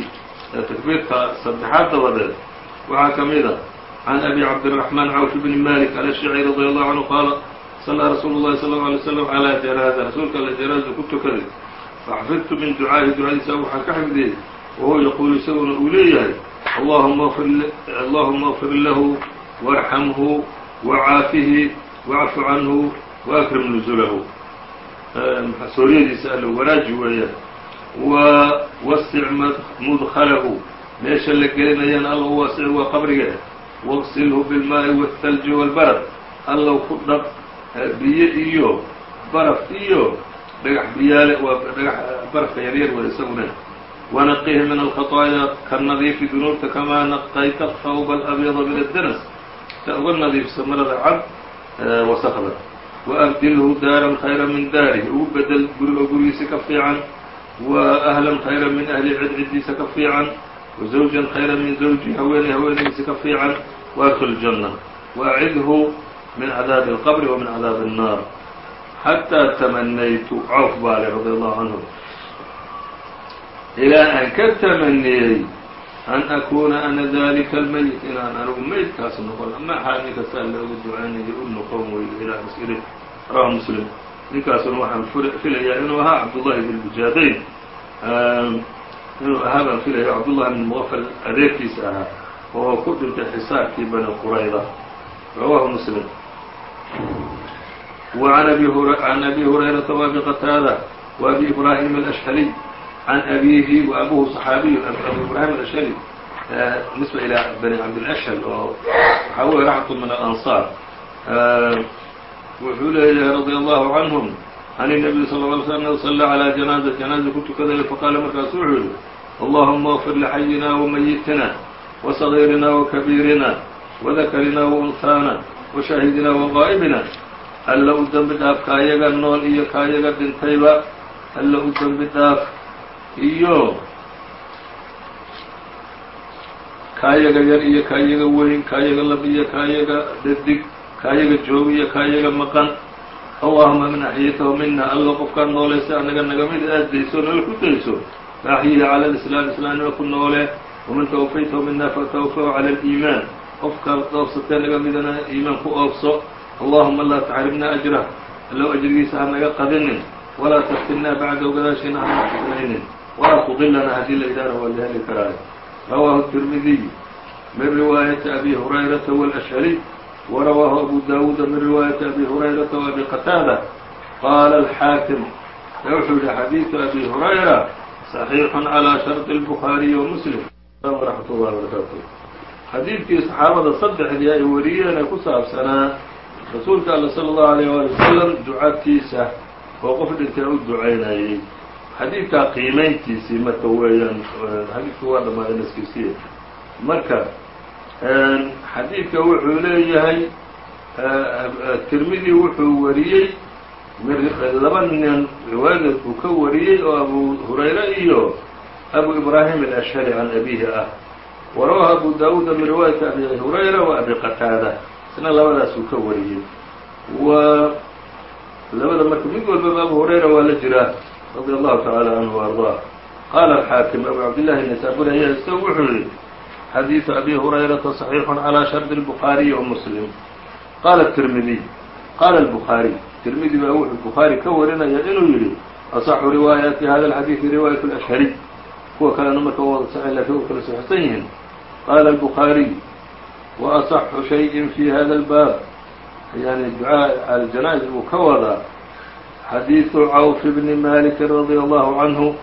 Speaker 1: ee takbiirta saddexaad dabadeed waxaa ka mida can abi cabdiraxmaan cawf bni malik alashicri radi allahu canhu qaala sallaa rasuulu llahi sal اllau alay slam calaa janaaza rasuulka alla janaazu ku tukaday faxfidtu min ducaahi ducadiisa waxaan ka xifdiyey wahuwa yaquulu isaguna uu leeyahay allahuma اغfir lahu وارxamhu وcaafihi واcfu canhu وأkrim nuزlahu sooriyadiisa alla wanaaji weeyaan wwasic mudkhalahu meesha la gelinayana alla u waasici waa qabriga waqsilhu bilmaaءi wالthalji wاlbarad allow ku dhaq biyo iyo baraf iyo dhagax biyaale waa dhagax barafka yaryar way isaguna wanaqihi min alkhaطاaya ka nadiifi dunuubta kamaa naqayta thawba اlabyada min addanas ta uga nadiifsa marada cad wasakda وأbdilhu daaran khayra min daarihi ugu bedel guriga gurigiisa ka fiican wa أhlan khayra min ahli cidcidiisa ka fiican وزawjan khayra min zawjihi haweeney haweenaydiisa ka fiican وأdkl الجنة وأcidhu min cadaabi الqbr وmin cadaabi الnaar xatىa تamanaytu cawf baale radي allahu canhu ilaa aan ka tamaniyey an akuuna ana dalika almayit inaan anigu meydkaas noqon maxaa ninkasaa loogu ducaynayo u noqon weydo ilaa masiri rawahu muslim ninkaasuna waxaan filayaa inuu ahaa cabdullahi bn bujaadayn inuu ahaa baan filaya cabdullahi bn muqafal adeerkiisa ahaa oo ku dhintay xisaarkii bani qurayda rawahu muslim وعn أbي هurayرaةa وأbي qتاadة وأbي إبراهيم الأشhلي عن أbيهi وأbوه صحاaبي أbو إبراهيم الأشhلي نسبة إلى بني عبدالأشhل oo waxaa wey رحمة من الأنصار wuxuu leeyahay رضي الله عنهم عن النبي صلى اه عليه وسلم صلى على جناaزة جناaزة ku tukaday faqاala markaasu wuxuu yihi اللهma اغفر لحyina وميتنا وصغيرنا وكبيرنا وذكرنا وأنثانا وشhاهدنا وغائبنا alla u dembi dhaaf kaayaga nool iyo kaayaga dhintayba alla u dembi dhaaf iyo. Kaayaga yar iyo kaayaga weyn kaayaga lab iyo kaayaga dhadig kaayaga joog iyo kaayaga maqan. Allahuma min axyaytahu mina alla qofkaad noolaysa anaga naga mid aad dayso nala ku dayso. Faaxyihi cala lislaam islaamnima ku noole. Waman tawafaytahu mina fatawfahu cala aliimaan. Qofkaad oofsatee naga midana iimaan ku oofso allahuma laa taxrimna ajrah allow ajrigiisa ha naga qadinin. Walaa taftinaa bacdahu gadaashiina hana fitnaynin walaa tudilana haddii la idhaana waa la heli karaayo rawaahu tirmidiy min riwaayati abi hurayrata wاlashhaliy warawaahu abu daawuuda min riwaayati abi hurayrata وabi qataada qaala alxaakim wuxuu yihi xadiidu abi hurayra صaxiixu calى sharط الbukhaariyi وmuslim raxmat ullahi barakaatu xadiidkii saxaabada saddexdii ay wariyeen ee ku saabsanaa rasuulka alla slى الlahu عalيه wali wasalam ducatiisa oo qof dhintay u ducaynayey xadiidkaa qiimayntiisii marka weeyaan xadiidku waa dhammaaday naskiisiya marka xadiidka wuxuu leeyahay tirmidi wuxuu wariyey laba nin riwaayadeed uu ka wariyey oo abu hurayre iyo abu ibraahim alashhari can abihi ah. Warawaha abu daawuuda min riwaayati abi hurayra wa abi qataada. Isna labadaasuu ka wariyey. Wa labada marka mid walbaba abu hurayra waa la jiraa radia allahu tacaala canhu وarضاه qaala alxaakim abu cabdillahi nasaaburi ayaa isagu wuxuu yihi xadiiثu abi hurayrata صaxiixu calى shardi الbukhaariyi وmuslim qaala tirmidiy qaala الbukhaariy tirmidi baa wuxuu bukhaari ka warinaya inuu yihi aصxu riwaayaati hada اlxadiiثi riwaayaة اlأshhari kuwa kalena marka wada saxin lakin u kala saxsan yihiin qaala الbukhaariy وأصxu شhayءi fi hada الbaab yani ducaa cala janaa'iz buu ka wadaa xadiiثu cawf bni maliki radي allahu canhu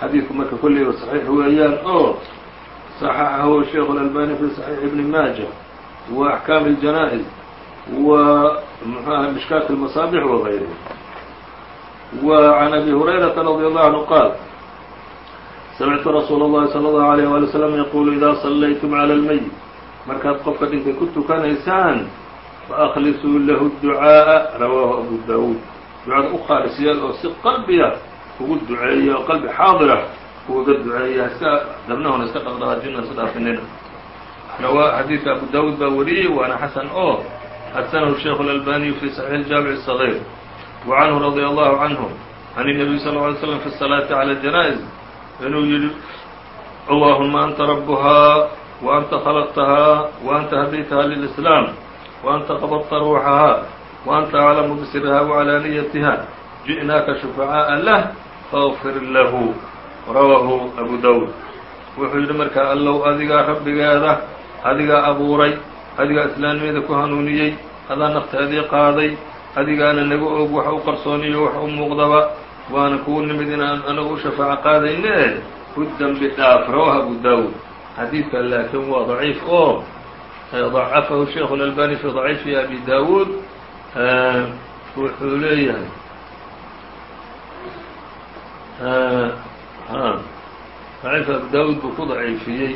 Speaker 1: xadiidku marka kolleyba صaxiix weeyaan oo صaxaxahu sheikh اlalbani fi صaxiix ibni maaja wa axkaam الjanaa'iz wa mxuaha mishkaat اlmasaabix wغayrihi wa can abi hurayrata radي allahu canhu qaal samictu rasuula اllahi salى اllahu عalيه wali wslam yaqulu ida صalaytum clى اlmayit markaad qofka dhintay ku tukanaysaan faأkhlisuu lahu الducaaءa rawaahu abu daawuud ducada u khaalisiyaal oo si qalbiya ugu duceeya oo qalbi xaadira ugaga duceeya iska dabnahona iska dhaqdhaqaajina iska dhaafinina rawaa xadiidka abu daawuud baa wariyey waana xasan oo xasanahu sheikh اlalbaniyu fi saxiix الjaamiع الصغيr wa canhu radي allahu canhu can الnabiy sal ه alay slam fi الsalaati calى janaa'iz inuu yihi allahuma anta rabuhaa وأnta khلqتhaa وأnta hadayتha للإسلام وأnta qبضta ruuxahaa وأnta أعlamu bsirha وعlaaniyatiha jiئnaaka شhuفعاءa lah faغfir lahu rawaahu أbu dawud wuxuu yidhi markaa allow adigaa rabbigeeda adigaa abuuray adigaa islaamnimada ku hanuuniyey adaa naftaadii qaaday adigaana naga og wax u qarsooniyo wax u muuqdaba waana kuu nimid inaan anagu u shafaaco qaadayne u dembi dhaaf rawaahu abu dawud xadiidka laakiin waa ضaciif oo ضacafahu sheikh اlalbani fi ضaciifi abi dawuud wuxuu leeyahay ضaciif abu dawuud buu ku ضaciifiyey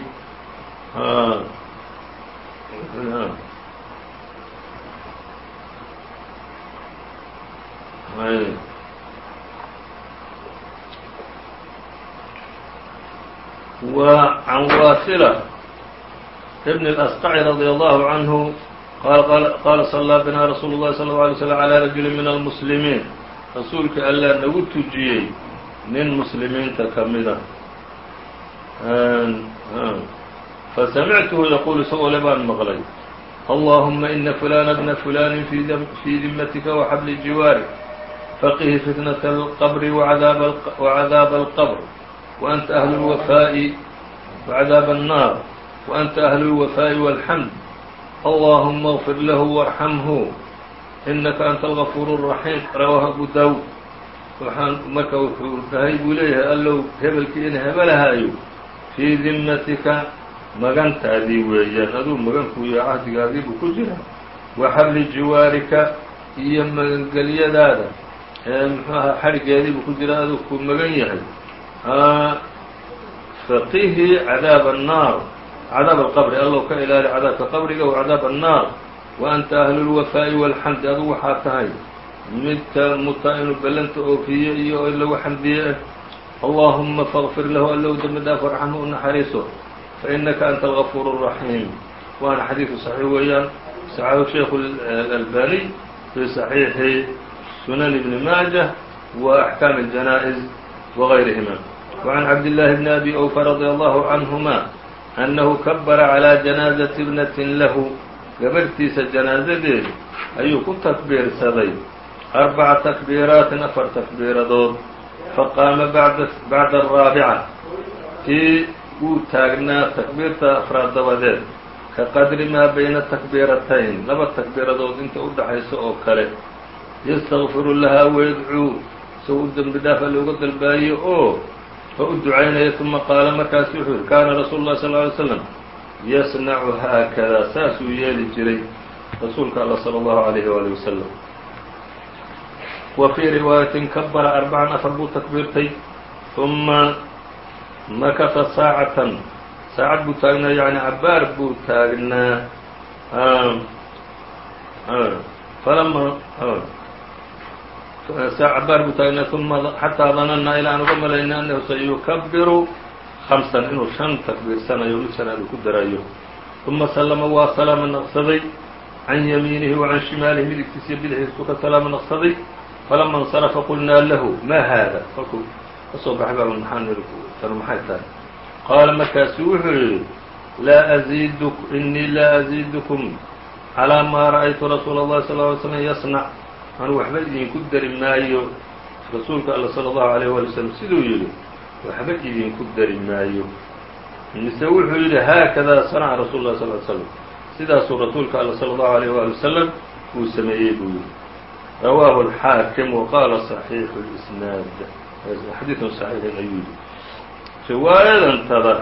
Speaker 1: وعن واثلة بن الأsقع رضي الله عنه qاla صلىa بنا رsuuل الlhi صلى الله عليه وسلم على رجل من المسلمين rasuulka allaa nagu tujiyey nin muslimiinta ka mida fasamictuhu yaquul isagoo le baan maqlay allahuma ina fulana bna fulani fii dimatika waxabli jiwaarik faqihi fitnaة اlqbri wacadaaba اlqbr waanta ahlu اlwafaaءi wacadaaba الnaar waanta ahlu اlwafaaءi wاlxamd allahuma اغfir lahu warxamhu inaka anta algafuur الraxiim rawaahu abu dawud waxaan marka wuxuu dhahay buu leeyahay allow hebelkii in hebelahaayo fii dimatika magantaadii weeyaan aduu magankuu iyo cahdigaadii buu ku jira wa xabli jiwaarika iyo magangelyadaada ee muxuu ahaa xadhigeedii buu ku jira aduu ku magan yahay faqihi cadaab الnaar cadaab alqabri allow ka ilaali cadaabka qabriga wa cadaab annaar wa anta ahlu lwafaa'i walxamdi adugu waxaa tahay midka mutaa inuu ballanta oofiye iyo lagu xamdiye ah allaahumma fakfir lahu allow dembi dhaaf warxamhu u naxariiso fa innaka anta algafuur اraxiim waana xadiidu saxiix weeyaan saxaxu sheikhu alalbaniy fii saxiixi sunan ibni maajah wa axkaami اljanaa'iz wagayrihima wacan cabd llaahi bni abi owfa radia allahu canhuma annahu kabara calىa janaazati ibnatin lahu gabarhtiisa janaazadeed ayuu ku takbiirsaday arbaca takbiiraatin afar takbiiradood faqaama bacda araabica tii wuu taagnaa takbiirta afraad dabadeed ka qadri maa bayna takbiiratayn laba takbiiradood inta u dhaxaysa oo kale yastakfiru lahaa wayadcuu isagoo u dembi dhaafa looga dalbaayo oo oo u ducaynaya uma qaala markaas wuxuu yihi kaana rasuulu ullahi sal ly slam yasnacu haakada saasuu yeeli jiray rasuulka alla salى allahu alayhi wali wasalam wa fii riwaayatin kabara arbacan afar buu takbiirtay uma makasa saacatan saacad buu taagnaa yani cabaar buu taagnaa saac baar buu taagnaa uma xataa danana ilaan uga malayna annahu sayukabiru hamsan inuu shan takbiirsanayo mid shanaad uu ku darayo uma sallama waa salaama naqsaday can yamiinihi wa can shimaalihi midigtiisa iyo bidixdiisuu ka salaama naqsaday falama insarafa qulnaa lahu maa haada kolkuu ka soo baxay baa maxaan niri tanu maxay tahay qaala markaasu wuxuu yidhi laa aziidu innii laa aziidukum calaa maa ra'aytu rasuula allahi sal ly slm yasnac anu waxba idinku dari maayo rasuulka alla salى اllahu عalيyه wali wslam siduu yidhi waxba idinku dari maayo mise wuxuu yidhi haakadaa sanaca rasul lah sal l slm sidaasuu rasuulka alla salى اllahu عalيyه wali wasalam uu sameeyey buu yidhi rawaahu الxaakim waqaala صaxiixu اlisnaad xadiidun صaxiixin ayuu yidhi riwaayadantada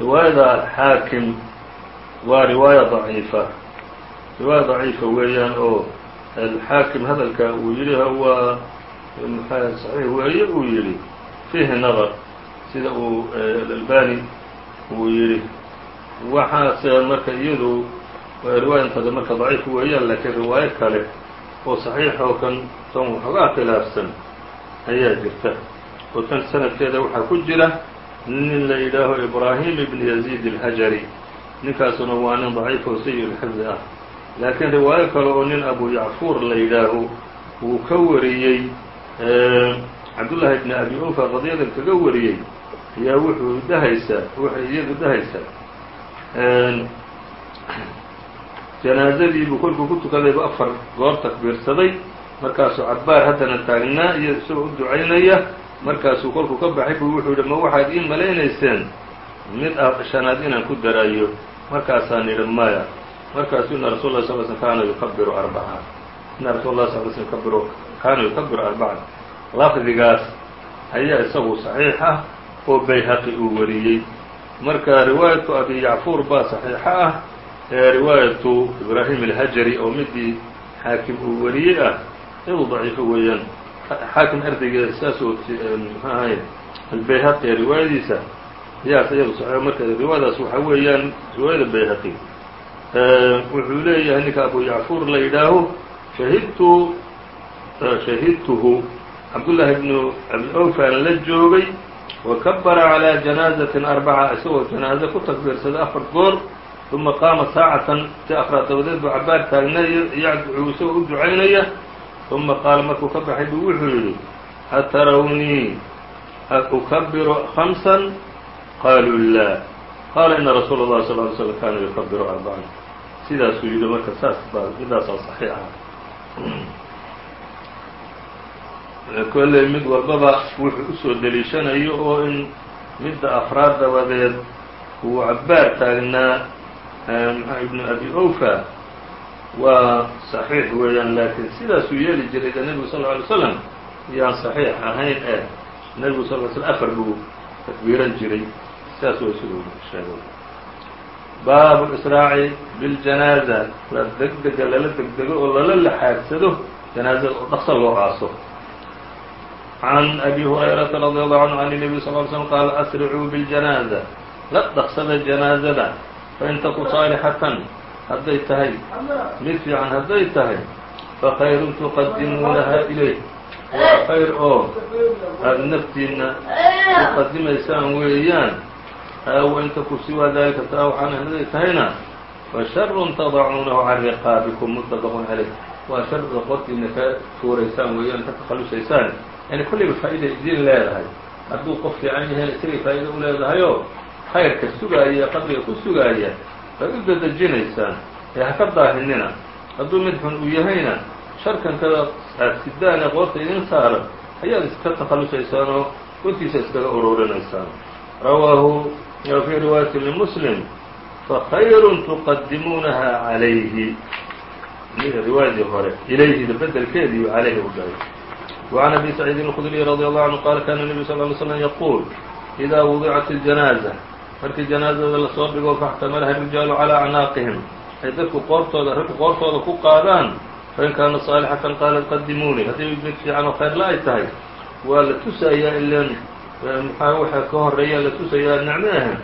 Speaker 1: riwaayada alxaakim waa riwaaya ضaciifa riwaaya ضaciifa weeyaan oo alxaakim hadalka uu yidhi waa mxaa صaxiix weeye uu yidhi fiihi nadar sida uu albani uu yidhi waxaase marka iyadu riwaayantada marka daciif weeyaan laakiin riwaayo kale oo صaxiix oo kan tan waxoogaa khilaafsan ayaa jirta oo tan sanadkeeda waxaa ku jira nin la yidhaaho ibraahim ibn yaziid الhajari ninkaasuna waa nin daciif oo sayi lxifdi ah laakiin riwaayo kale oo nin abu yacfuur la yidhaaho uu ka wariyey cabdullaahi bni abi ufa qadiyadan kaga wariyey ayaa wuxuu dhahaysaa waxay iyadu dhahaysaa janaazadiibuu kolkuu ku tukadaybu afar goor takbiirsaday markaasuu cabbaar haddana taagnaa iyo isagoo u ducaynaya markaasuu kolkuu ka baxay buu wuxuu yidhi ma waxaad ii malaynayseen mid shanaad inaan ku darayo markaasaan yidhi maya markaasu ina rasul lah sal slm kaana yukabiru arbaca ina rasul lah sal slm kabiru kaana yukabiru arbacan lafdigaas ayaa isagu saxiix ah oo bayhaqi uu wariyey. Marka riwaayatu abi yacfuur baa saxiixa ah ee riwaayatu ibraahim alhajari oo midii xaakim uu wariyey ah. Iyadu daciifo weeyaan. Xaakim ardaygeeda saas oo mxu ahay albayhaqi ee riwaayadiisa yaas iyadu saxiix marka riwaayadaas waxaa weeyaan riwaayada bayhaqi wuxuu leeyahay ninka abu yacfuur la yidhaaho shahidtu shahidtuhu. Cabdullaahi bnu abdiawfaan la joogay wakabara calىa janaazatin arbaca isagoo janaaze ku takbiirsaday afar goor uma qaama saacatan si afraad dabadeed buu cabbaar taagnayo yacducu isagoo u ducaynaya uma qaala markuu ka baxay buu wuxuu yidhi atarawnii aukabiru hamsan qaaluu laa qaala ina rasuula اllahi sl ly slm kaana yukabiru arbacan sidaasuu yidhi marka saas baa midaasaa saxiix ah mid walbaba wuxuu u soo deliishanayo oo in midda afraad dabadeed uu cabaar taagnaa mxaa ibnu abi owfa waa saxiix weeyaan laakiin sidaasuu yeeli jiray de nebigu sal alay slam yaan saxiix ahayn eh nebigu sal l sl afar buu takbiiran jiray saasuu isagu sheegay baabu israaci biاljanaaza waa degdega lala degdego oo lala laxaagsado janaazada oo dhaqso loo aaso can abi hurayrata radi allahu canhu can nebiy sal l slm qaala asricuu biاljanaaza la dhaqsada janaazada fain taku saalixatan hadday tahay mid fiican hadday tahay fakhayrun tuqadimuunaha ilayh waa khayr oo aada naftiina uqadimaysaan weeyaan siwaa dalika taa waxaan ahnaday tahayna fasharun tadacuunahu can riqaabikum muttafaqun caleyh waa sharda qortiina ka tuuraysaan weeyaan ka takhalusaysaan yani kollayba faa'iday idin leedahay hadduu qof fiican yahayna isagay faa'ido u leedahayoo khayrka sugaaya qabriga ku sugaaya baad u dadejinaysaan ee ha ka daahinina hadduu mid xun uu yahayna sharkan kada aad sidaan ee qoorta idin saaran ayaad iska takhalusaysaan oo guntiisa iskaga ururinaysaan rawaahu fii riwaayati limuslim fakhayrun tuqadimuunaha calayhi riwaayadii hore ilayhida bedelkeedii calayhi u dhahay وعn أbي سعيid الخdري رضي الله عنه qال kاna النبي صلى اه علي سلم يquل إida وضعت الجناaزة markii جناaزada lasoo dhigo فاxتmلha الرiجaaل عalى أعناaqihim ay dadku qoortooda ragku qoortooda ku qaadaan fain kaana صاaلحaةa qاaلت qadimuuni haddii mid fiican oo khayrla ay tahay waa la tusayaa ilan maxaa waxa ka horeeyaa la tusayaa nacmeahan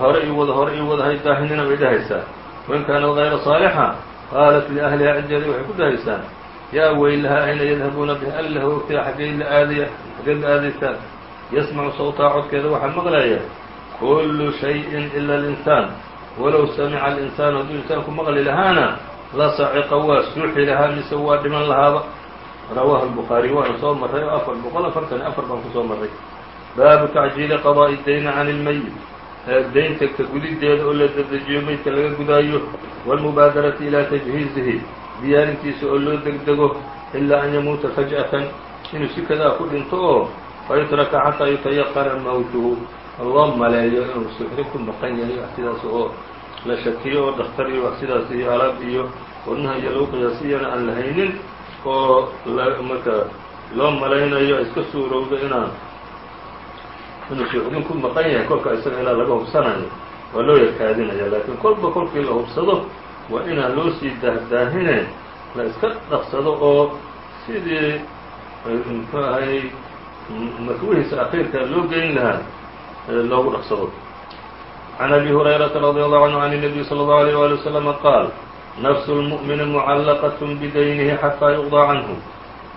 Speaker 1: hore iyo wada hore ii wada haydaahinina bay dhahaysaa. Wain kaanad gayra saalixa qaalat liahliha cindeeda waxay ku dhahaysaa yaa weylahaa ayna yadhabuuna biha alla hoogtaa xaggeed la aadaya xaggeed la aadaysaa yasmacu sawtaa codkeeda waxaa maqlaya kullu shayin ila alinsaan. Walow samica alinsaanu hadduu insaanku maqli lahaana la saciqa waa suuxi lahaa mise waa dhiman lahaaba. Rawaahu albukhaari waana soo marray oo afar boqol afartan afar baan ku soo marray baabu tacjiili qadaa'i dayni can ilmeyit daynta ka gudideeda oo la dedejiyo meydka laga gudaayo wاlmubaadarati ilaa tajhiizihi diyaarintiisa oo loo degdego ilaa an yamuuta faj'atan inuu si kadaa ku dhinto oo fayutraka xataa yutayaqana mawtuhu loo maleeyo inuu suxri ku maqan yahay wax sidaas oo la shakiyo oo dhakhtar iyo wax sidaas iyo alaab iyo wadnaha iyo lagu qiyaasiyana aan la haynin oo marka loo malaynayo iska suurowdo inaan inuu suxrin ku maqan yahay kolka isaga ilaa laga hubsanayo waa loo yarkaadinaya laakiin kolba kolkii la hubsado waa inaan loo sii daahdaahine la iska dhaqsado oo sidii muxuu ahay makwihiisa akhiirka loo geyn lahaa loogu dhaqsado can abi hurayrata radi allahu canhu can الnabiy slى اllahu alيyه wali waslama qaal nafsu lmu'mini mucallaqaة bidaynihi xataa yuqضى canhu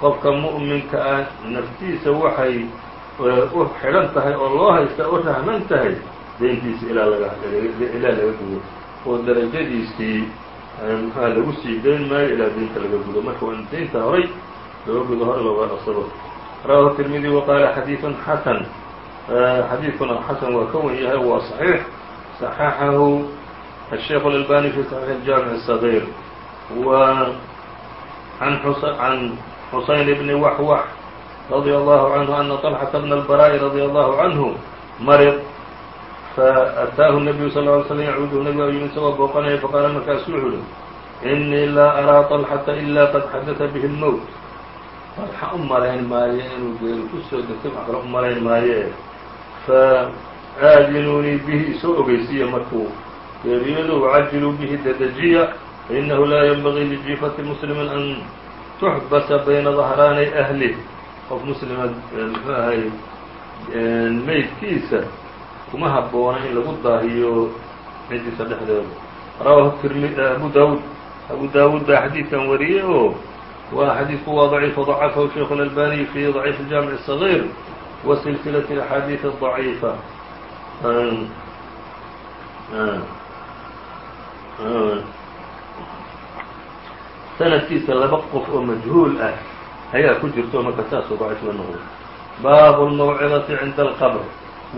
Speaker 1: qofka mu'minka ah naftiisa waxay u xidhan tahay oo loo haysta u rahman tahay dayntiisa ilaa laga ilaa laga gudo oo darajadiisii mxua lagu sii dayn maayo ilaa diinta laga gudo marka waa in daynta horay laga gudo hore looga dhaqsado rawahu tirmidi waqaala xadiiثun xasan xadiidkuna xasan waa ka wan yahay waa صaxiix صaxaxahu الشheikh الألbani fi صaxiix الjaamiع الصغير w عan xusayn bni waxwax radي allahu canhu ana طلxة bna الbarاء radي allahu canhu marض faأtaahu النabiyu sal اه عlay slm yacuuduhu nabiga u yimid isagoo booqanaya faqaala markaasuu wuxu uhi إnii laa araa طلxaةa إila qad xadaثa bih الmowt طلxa u malayn maayo inuu geeri ku soo degtay wax kale u malayn maaye faآadinuunii bihi isoo ogeysiya markuu geeriyadu wcajiluu bihi dedejiya faإnahu laa ynbagii lijiifati muslimi an tuxbasa bayna ظahraanay أhlih qof muslima mxuu ahay meydkiisa kuma haboona in lagu daahiyo cidiisa dhexdeeda rawahu tirmi abu daawud abu daawuud baa xadiidkan wariyey oo waa xadiidku waa ضaciif ضacafahu sheikh الألbaniي fi ضaciif الjaamiع الصغير wa silsilaة الأxaadiiث الضaciifa sanadkiisa laba qof oo majhuul ah ayaa ku jirto marka saasoo ضaciif la noqdo. Baabu اlmawcidati cinda alqabr.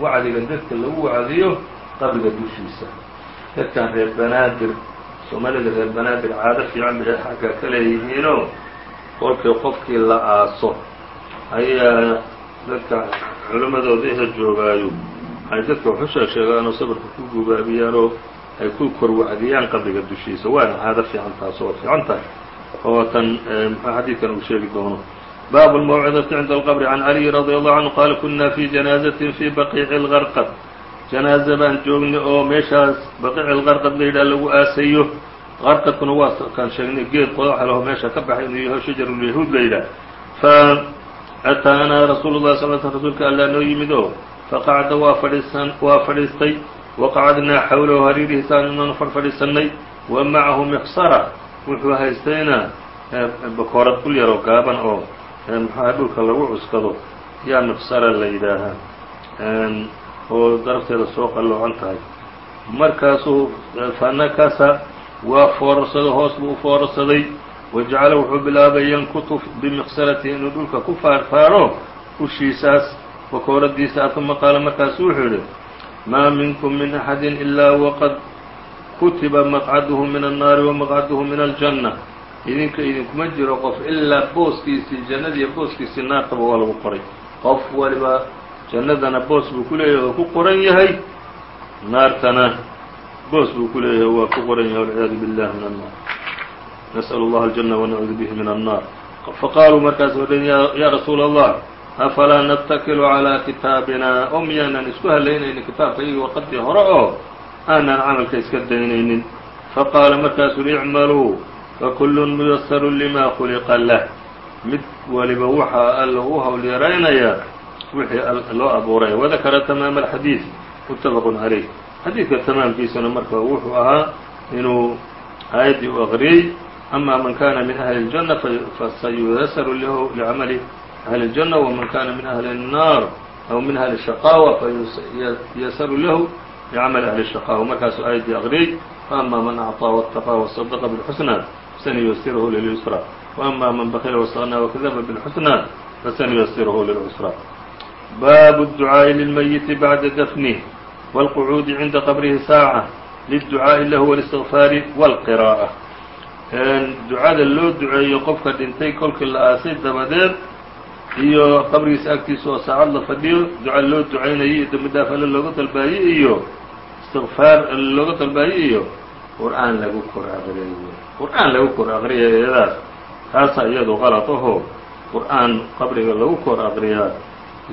Speaker 1: Wacdiga dadka lagu wacdiyo qabriga dushiisa. Dadkan reer banaadir soomaalida reer banaadir caado fiican bay xagga ka leeyihiinoo kolkii qofkii la aaso. Ayaa dadka culimmadooda ehe joogaayo. Ay dadka waxu sheeg sheegaan oo sabarka ku gubaabiyaan oo ay ku korwacdiyaan qabriga dushiisa. Waana caado fiican taas oo fiican tahay oo tan mxu xadiidkan uu sheegi doono baabu اlmawcidati cinda alqbri can caliyi radi allahu canhu qaala kuna fi janaazatin fi baqiici اlgarqad janaaza baan joognay oo meeshaas baqiici اlgarqad la yidhaha lagu aasayo qarqadkuna waa kaan sheegnay geed qodaxalaho meesha ka baxay inuu yaho shajarulyahuud la yidhaah fa ataanaa rasuulu llahi sal sl rasuulka allaa noo yimid oo faqacda waa fadhiisan waa fadhiistay waqacadnaa xawlahu hariirihiisaan inaanu fadhfadhiisannay wa macahu miqsara wuxuu haystayna bakoorad dul yaroo gaaban oo muxuaha dhulka lagu cuskado? Yaa miqsara la yidhaahaa oo darafteeda soo qalloocan tahay. Markaasuu fanakasa waa foorarsaday hoos buu u foorarsaday. Wajacala wuxuu bilaabay yankutu bimiqsaratihi inuu dhulka ku faarfaaro ushiisaas bakooradiisa uma qaala markaasu wuxuu yidhi maa minkum min axadi ilaa waqad kutiba maqcaduhu min annaari wamaqcaduhu min aljanna. Idinka idinkuma jiro qof ilaa booskiisii jannadiiyo booskiisii naartaba waa lagu qoray. Qof waliba jannadana boos buu ku oo ku qoran yahay naartana boos buu ku leeyahay waa ku qoran yahay walciyaadu billah min annaar. Nas'l اllaha aljanna wanacuudu bihi min annaar. Faqaaluu markaas odhan yaa rasuula allah afalaa natakilu calىa kitaabina oo miyaanan isku halaynaynin kitaabka iyagi warqadii hore oo aanan camalka iska daynaynin faqaala markaasuu icmaluu fakullun muyasaru lima khuliqa lah mid waliba waxaa alla u hawl yaraynayaa wixii loo abuuray wadakara tamaama alxadiid muttafaqun calayh xadiidka tamaamkiisuna marka wuxuu ahaa inuu aayaddii u aqriyey ama man kana min ahli اljanna fasayuyasaru lahu licamali ahli اljanna waman kana min ahli الnaar aw min ahli الshaqaawa fayasaru lahu licamali ahli الshaqaawa markaasuu aayaddii aqriyey faama man acطىa wاtaqىa waصadaqa bاlxusnى fasanuyasirhu lilyusra وأma man bakila واstغnaa wakadaba bاlxusnى fasanuyasirhu lilcusra bab الducaaءi lilmayiti bacda dafnih wاlqucuudi cinda qabrihi saaعة liلducaaءi lahu wالاstigfaari wاlqirاءة ducada loo duceeyo qofka dhintay kolkii la aasay dabadeed iyo qabrigiisa agtiisa oo saacad la fadhiyo duca loo ducaynayo iyo dembi dhaaf alle looga dalbaayo iyo istikfaar looga dalbaayo iyo qur-aan lagu kor aqriyayo qur-aan lagu kor aqriyayo iyadaas taasaa iyadu qalad ahoo qur-aan qabriga lagu kor aqriyaa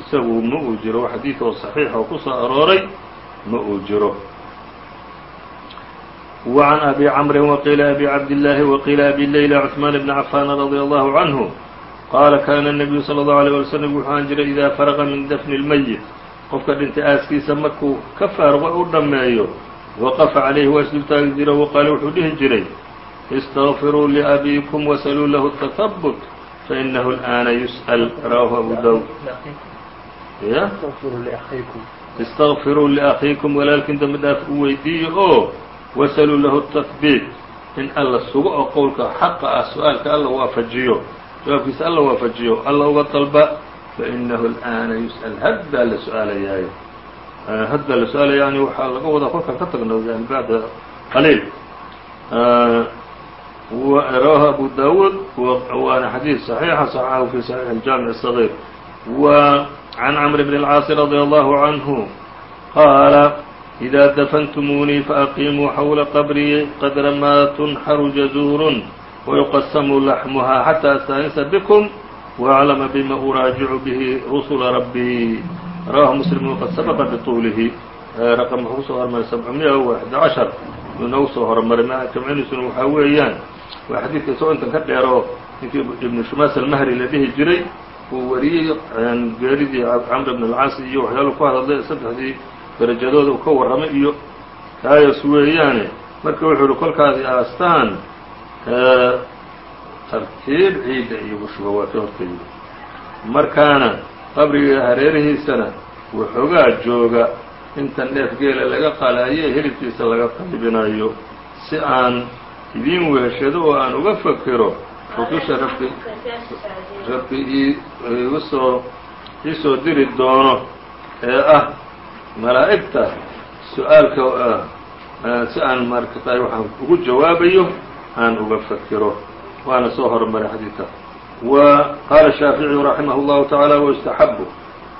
Speaker 1: isagu ma uu jiro xadiid oo saxiix oo ku soo arooray ma uu jiro وعن أbي cمر وqيل أbي cabdاللahi وqيل أbي ليلى cثمان بن عفان رضي الله عنه qاla kاna النبyu slى الlه عليه وaلي وسلم wuxuu aan jiray إida farqa min dfن الmyت qofka dhintay aaskiisa markuu ka faaruqo u dhammeeyo waqafa calayhi waa isdul taagi jira waqaale wuxuu dhihi jiray istaqfiruu liabiikum wasaluu lahu الtatabut fainahu al'aana yus'al rawaahu abu daawud ya? Istaqfiruu liakhiikum walaalkiin dambi dhaaf u weydiiyo oh, oo wasaluu lahu tahbiit in alla sugo oo qowlka xaqa ah su'aalka alla waafajiyo jawaabkiisa alla waafajiyo alla uga dalba fainahu الآana yusأل haddaa la su-aalayaayo haddaa la su-aalaya yani waxaa laga wadaa kolkaan ka tagno yani bacda qaliil rawaahu abu dawuud waana xadiid صaxiixa صaxaxahu fi صaxiix الjaamiع الصغير w can cmr bn الcاaص radي الله عanه qaala إida dafntmuunii faأqimuu xawla qabrii qadra ma tunxaru jazuur ويuqasamu laxmuhaa xatى astaanisa bkm وأclama bima uraajicu bihi rusula rabbii rawahu mslim wqad sabqa bطuulihi raqم wuxuu kusoo hormaray سبعمiya وaxد caشhر yuu noogu soo hormaray jamciniisuna waxaa weeyaan waa xadiidka isagoo intan ka dheeroo ninkii ibnu shumaas almahri la dhihi jiray uu wariyey geeridii camr bn اlcaas iyo waxyaalo ku hadalday saddexdii darajadooda uu ka warramay iyo kaayas weeyaane marka wuxuu uhi kolkaadi aastaan tartiib ciidda iyogu shuba waa ka hortayda markaana qabriga hareerihiisana waxoogaa jooga inta neef geela laga qalaayo hilibkiisa laga qaybinayo si aan idiin weheshado oo aan uga fakero rususha rabbi rabbi igu soo iisoo diri doono ee ah malaa'igta su'aalka si aan markata waxaan ugu jawaabayo aan uga fakiro waana soo hormaray xadiidka wa qaala الshaafiعiyu raximah اllahu taعaalى wيustaxabu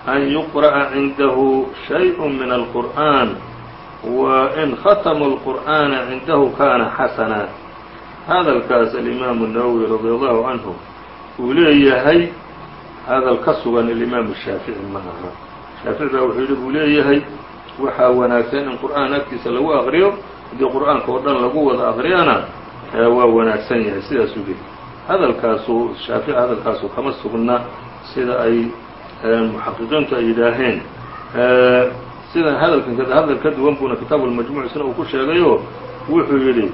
Speaker 1: an yuqra'a cindahu shayء min alqur'an wain khatmuu اlqur'ana cindahu kana xasana hadalkaas alimaamu الnawowi radi allahu canhu uu leeyahay hadal ka sugan alimaamu shaafici ma aha shaafici baa wuxuu yihi buu leeyahay waxaa wanaagsan in qur'aan agtiisa lagu aqriyo haddii qur'aanka oo dhan lagu wada aqriyana waa wanaagsan yahay sidaasuu yihi hadalkaasu shaafici hadalkaasu kama sugna sida ay muxaqiqiintu ay yidhaaheen sida hadalkan hadal ka duwan buuna kitaabu lmajmuuc isna uu ku sheegayo wuxuu yidhi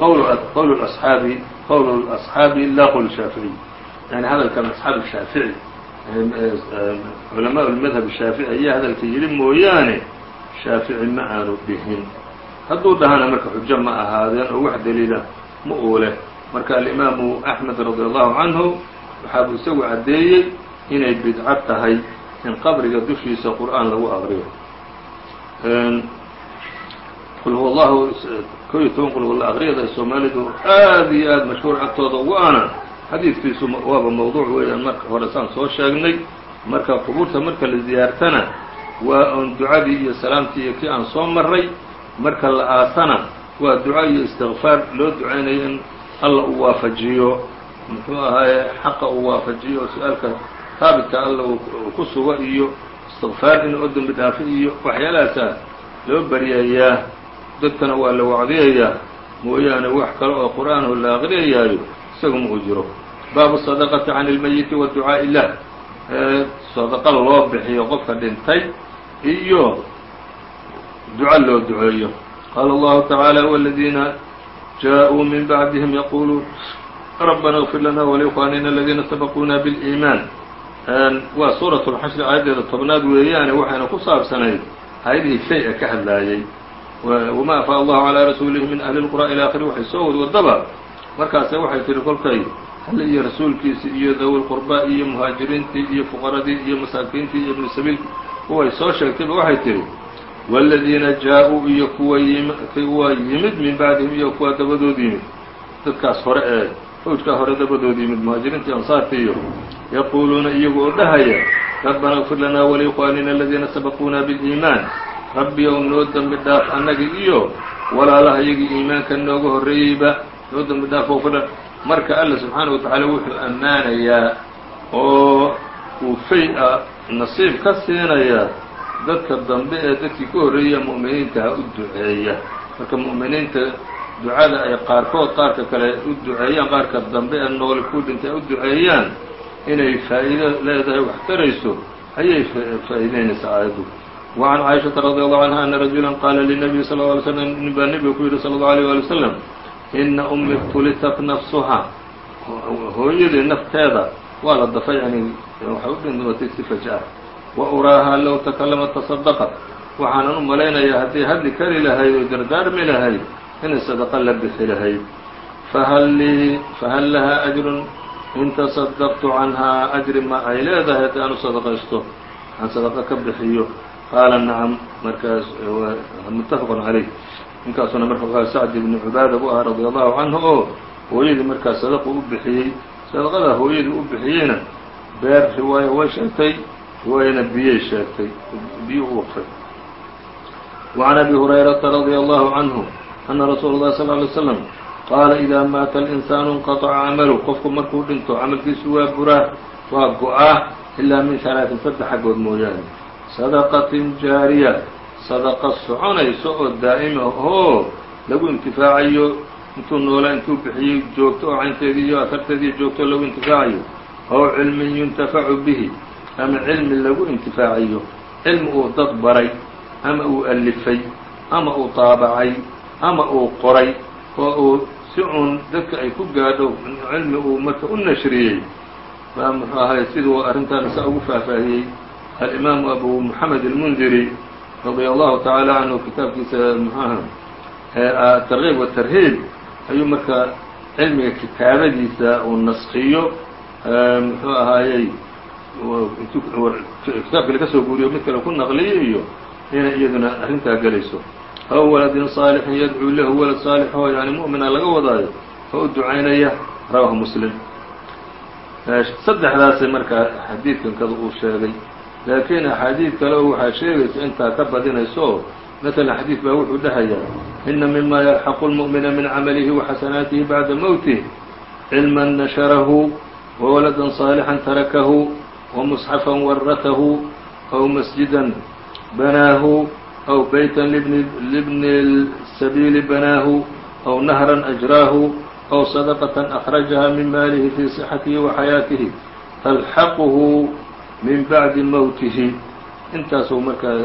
Speaker 1: qwl aصxaabi qowl اصxaabi la qowl shaafiعي yani hadalkan asxaab shaafiعي culamaء madhab shaafiعي ayaa hadalka yidhi mooyaane shaafiعي ma aanu dhihin hadduu dhahana marka xujo ma ahaadeen oo wax daliila ma uu leh marka alimaamu axmed radi allahu canhu waxaabuu isagu caddeeyey inay bidco tahay in qabriga dushiisa qur'aan lagu aqriyo qul huwa allahu ko iyo toban qul huwalla aqriyada ay soomaalidu aad iyo aad mashhuur agtooda ugu ana xadiidkiisu waaba mawduuc weeyaan marka hore saan soo sheegnay. Marka qubuurta marka la ziyaartana waa un ducadii iyo salaamtii iyo kii aan soo maray marka la aasana waa duco iyo istikfaar loo ducaynayo in alla uu waafajiyo muxuu ahaaye xaqa uu waafajiyo oo su'aalka haabitka alla ku sugo iyo istikfaar inuu u dembi dhaafo iyo waxyaalahaasa loo baryayaa. Dadkana waa la wacdiyayaa mooyaane wax kale oo qur'aanhu la aqriyayaayo isaga ma uu jiro. Baabu sadaqati can اlmayiti wa ducaaءi lah. Sadaqa loo bixiyo qofka dhintay iyo duco loo duceeyo. Qaala allahu tacaala waladiina jaa-uu min bacdihim yaquuluun rabbana اغfir lana waliikhwaanina aladiina sabaquna biliimaan. Waa suurat lxashri aayaddeeda tobnaad weeyaane waxayna ku saabsanayd aayadihii fey-a ka hadlaayey wama afaa allahu calaa rasuulihi min ahli lqura ila akhiri waxay soo wad wadaba. Markaase waxay tihi kolkay halle iyo rasuulkiisi iyo dawilqurbaa iyo muhaajiriintii iyo fuqaradii iyo masaakiintii iyo ibnu sabiilki kuway soo sheegtayba waxay tihi wاladiina jaa-uu iyo kuwa kuwa yimid min bacdihim iyo kuwa dabadood yimid dadkaas hore ee fawjkaa hore dabadood yimid muhaajiriintii ansaarta iyo yaquuluuna iyagu oo dhahaya rabbana اغfir lana walikhwaanina aladiina sabaquuna bاliimaan rabbi ow noo dembi dhaaf annagi iyo walaalaha iyagii iimaanka nooga horreeyeyba noo dembi dhaaf oo fadhan marka alla subxaana wa tacaala wuxuu ammaanayaa oo uu fay-a nasiib ka siinayaa dadka dambe ee dadkii ka horreeya mu'miniinta ha u duceeya marka mu'miniinta ducada ay qaarkood qaarka kale u duceeyaan qaarka dambe ee nooli ku dhintay u duceeyaan inay faa'iido leedahay wax tarayso ayay faa'iideynaysaa aayaddu وعn cائiشhaةa رadي الله عanهa أna رaجuلا qاla للنبي صلى اه علي sلم nin baa nebiga ku yihi slى الlه عليه وaلي وسلم إna أmi اktulitat nafsuha hooyadii nafteeda waa la dafay yani waxay u dhintay si fajأة wa uraahaa low takalamad tasadaqad waxaanan u malaynayaa hadday hadli kari lahayd oo dardaarmi lahayd inay sadaqo la bixi lahayd fahal lii fahal lahaa ajrun in tasadaqtu canhaa ajri ma ay leedahay haddii aan u sadaqaysto aan sadaqo ka bixiyo qaala nacam markaas muttafaqun calayh ninkaasuna marka qaal sacd ibni cubaada bu ahaa radia allahu canhu oo hooyadii markaas sadaqu u bixiyey sadaqadaa hooyadii u bixiyeyna beer riwaaya way sheegtay riwaayana biyey sheegtay biyo u waqfay وعn abi hurayrata radia allahu canhu ana rasuula اllahi sal ly slam qaala idaa maata alinsaanu inqaطca camalu qofku markuu dhinto camalkiisu waa buraa waa go-ah ilaa min halaaثin saddex xaggood mooyaane sadaqatin jaariya sadaqa soconayso oo daa'ima oo lagu intifaacayo intuu noolaa intuu bixiyey joogto oo caynteedii iyo asarteedii joogto lagu intifaacayo ow cilmin yuntafacu bihi ama cilmi lagu intifaacayo cilmi uu dad baray ama uu alifay ama uu taabacay ama uu qoray oo uu si uun dadka ay ku gaadho cilmi uu marka u nashriyey baa muxuu ahay siduu arrintaan saa ugu faahfaahiyey. Alimaamu abu moxamed almundiri radia allahu tacaala canhu kitaabkiisa mxuaha targiib watarhiib ayuu marka cilmiga kitaabadiisa uu naskiyo muxuu ahaayey kitaabkii laga soo guuriyo mid kale ku naqliyo iyo inay iyaduna arrintaa gelayso aw waladin صaalixin yadcuu lahu walad saalixoo yani mu'mina laga wadaayo oo u ducaynaya rawahu muslim saddexdaasay markaa xadiidkankada uu sheegay laakiin axaadiid kale oo waxaa sheegaysa intaa ka badinayso oo matalan xadiid baa wuxuu dhahayaa ina mima yalxaqu lmu'mina min camalihi wa bacda mowtih cilman nasharahu wawaladan صaalixan tarakahu ومصxفa waraثahu أw masجidا banaahu أw bytا لبn السaبيل banaahu أw نهرا أجraahu أw صدقة أخرجha min maalihi fي صحaته وحayaaته تlxaqhu min baعdi mowtihi intaasuu markaa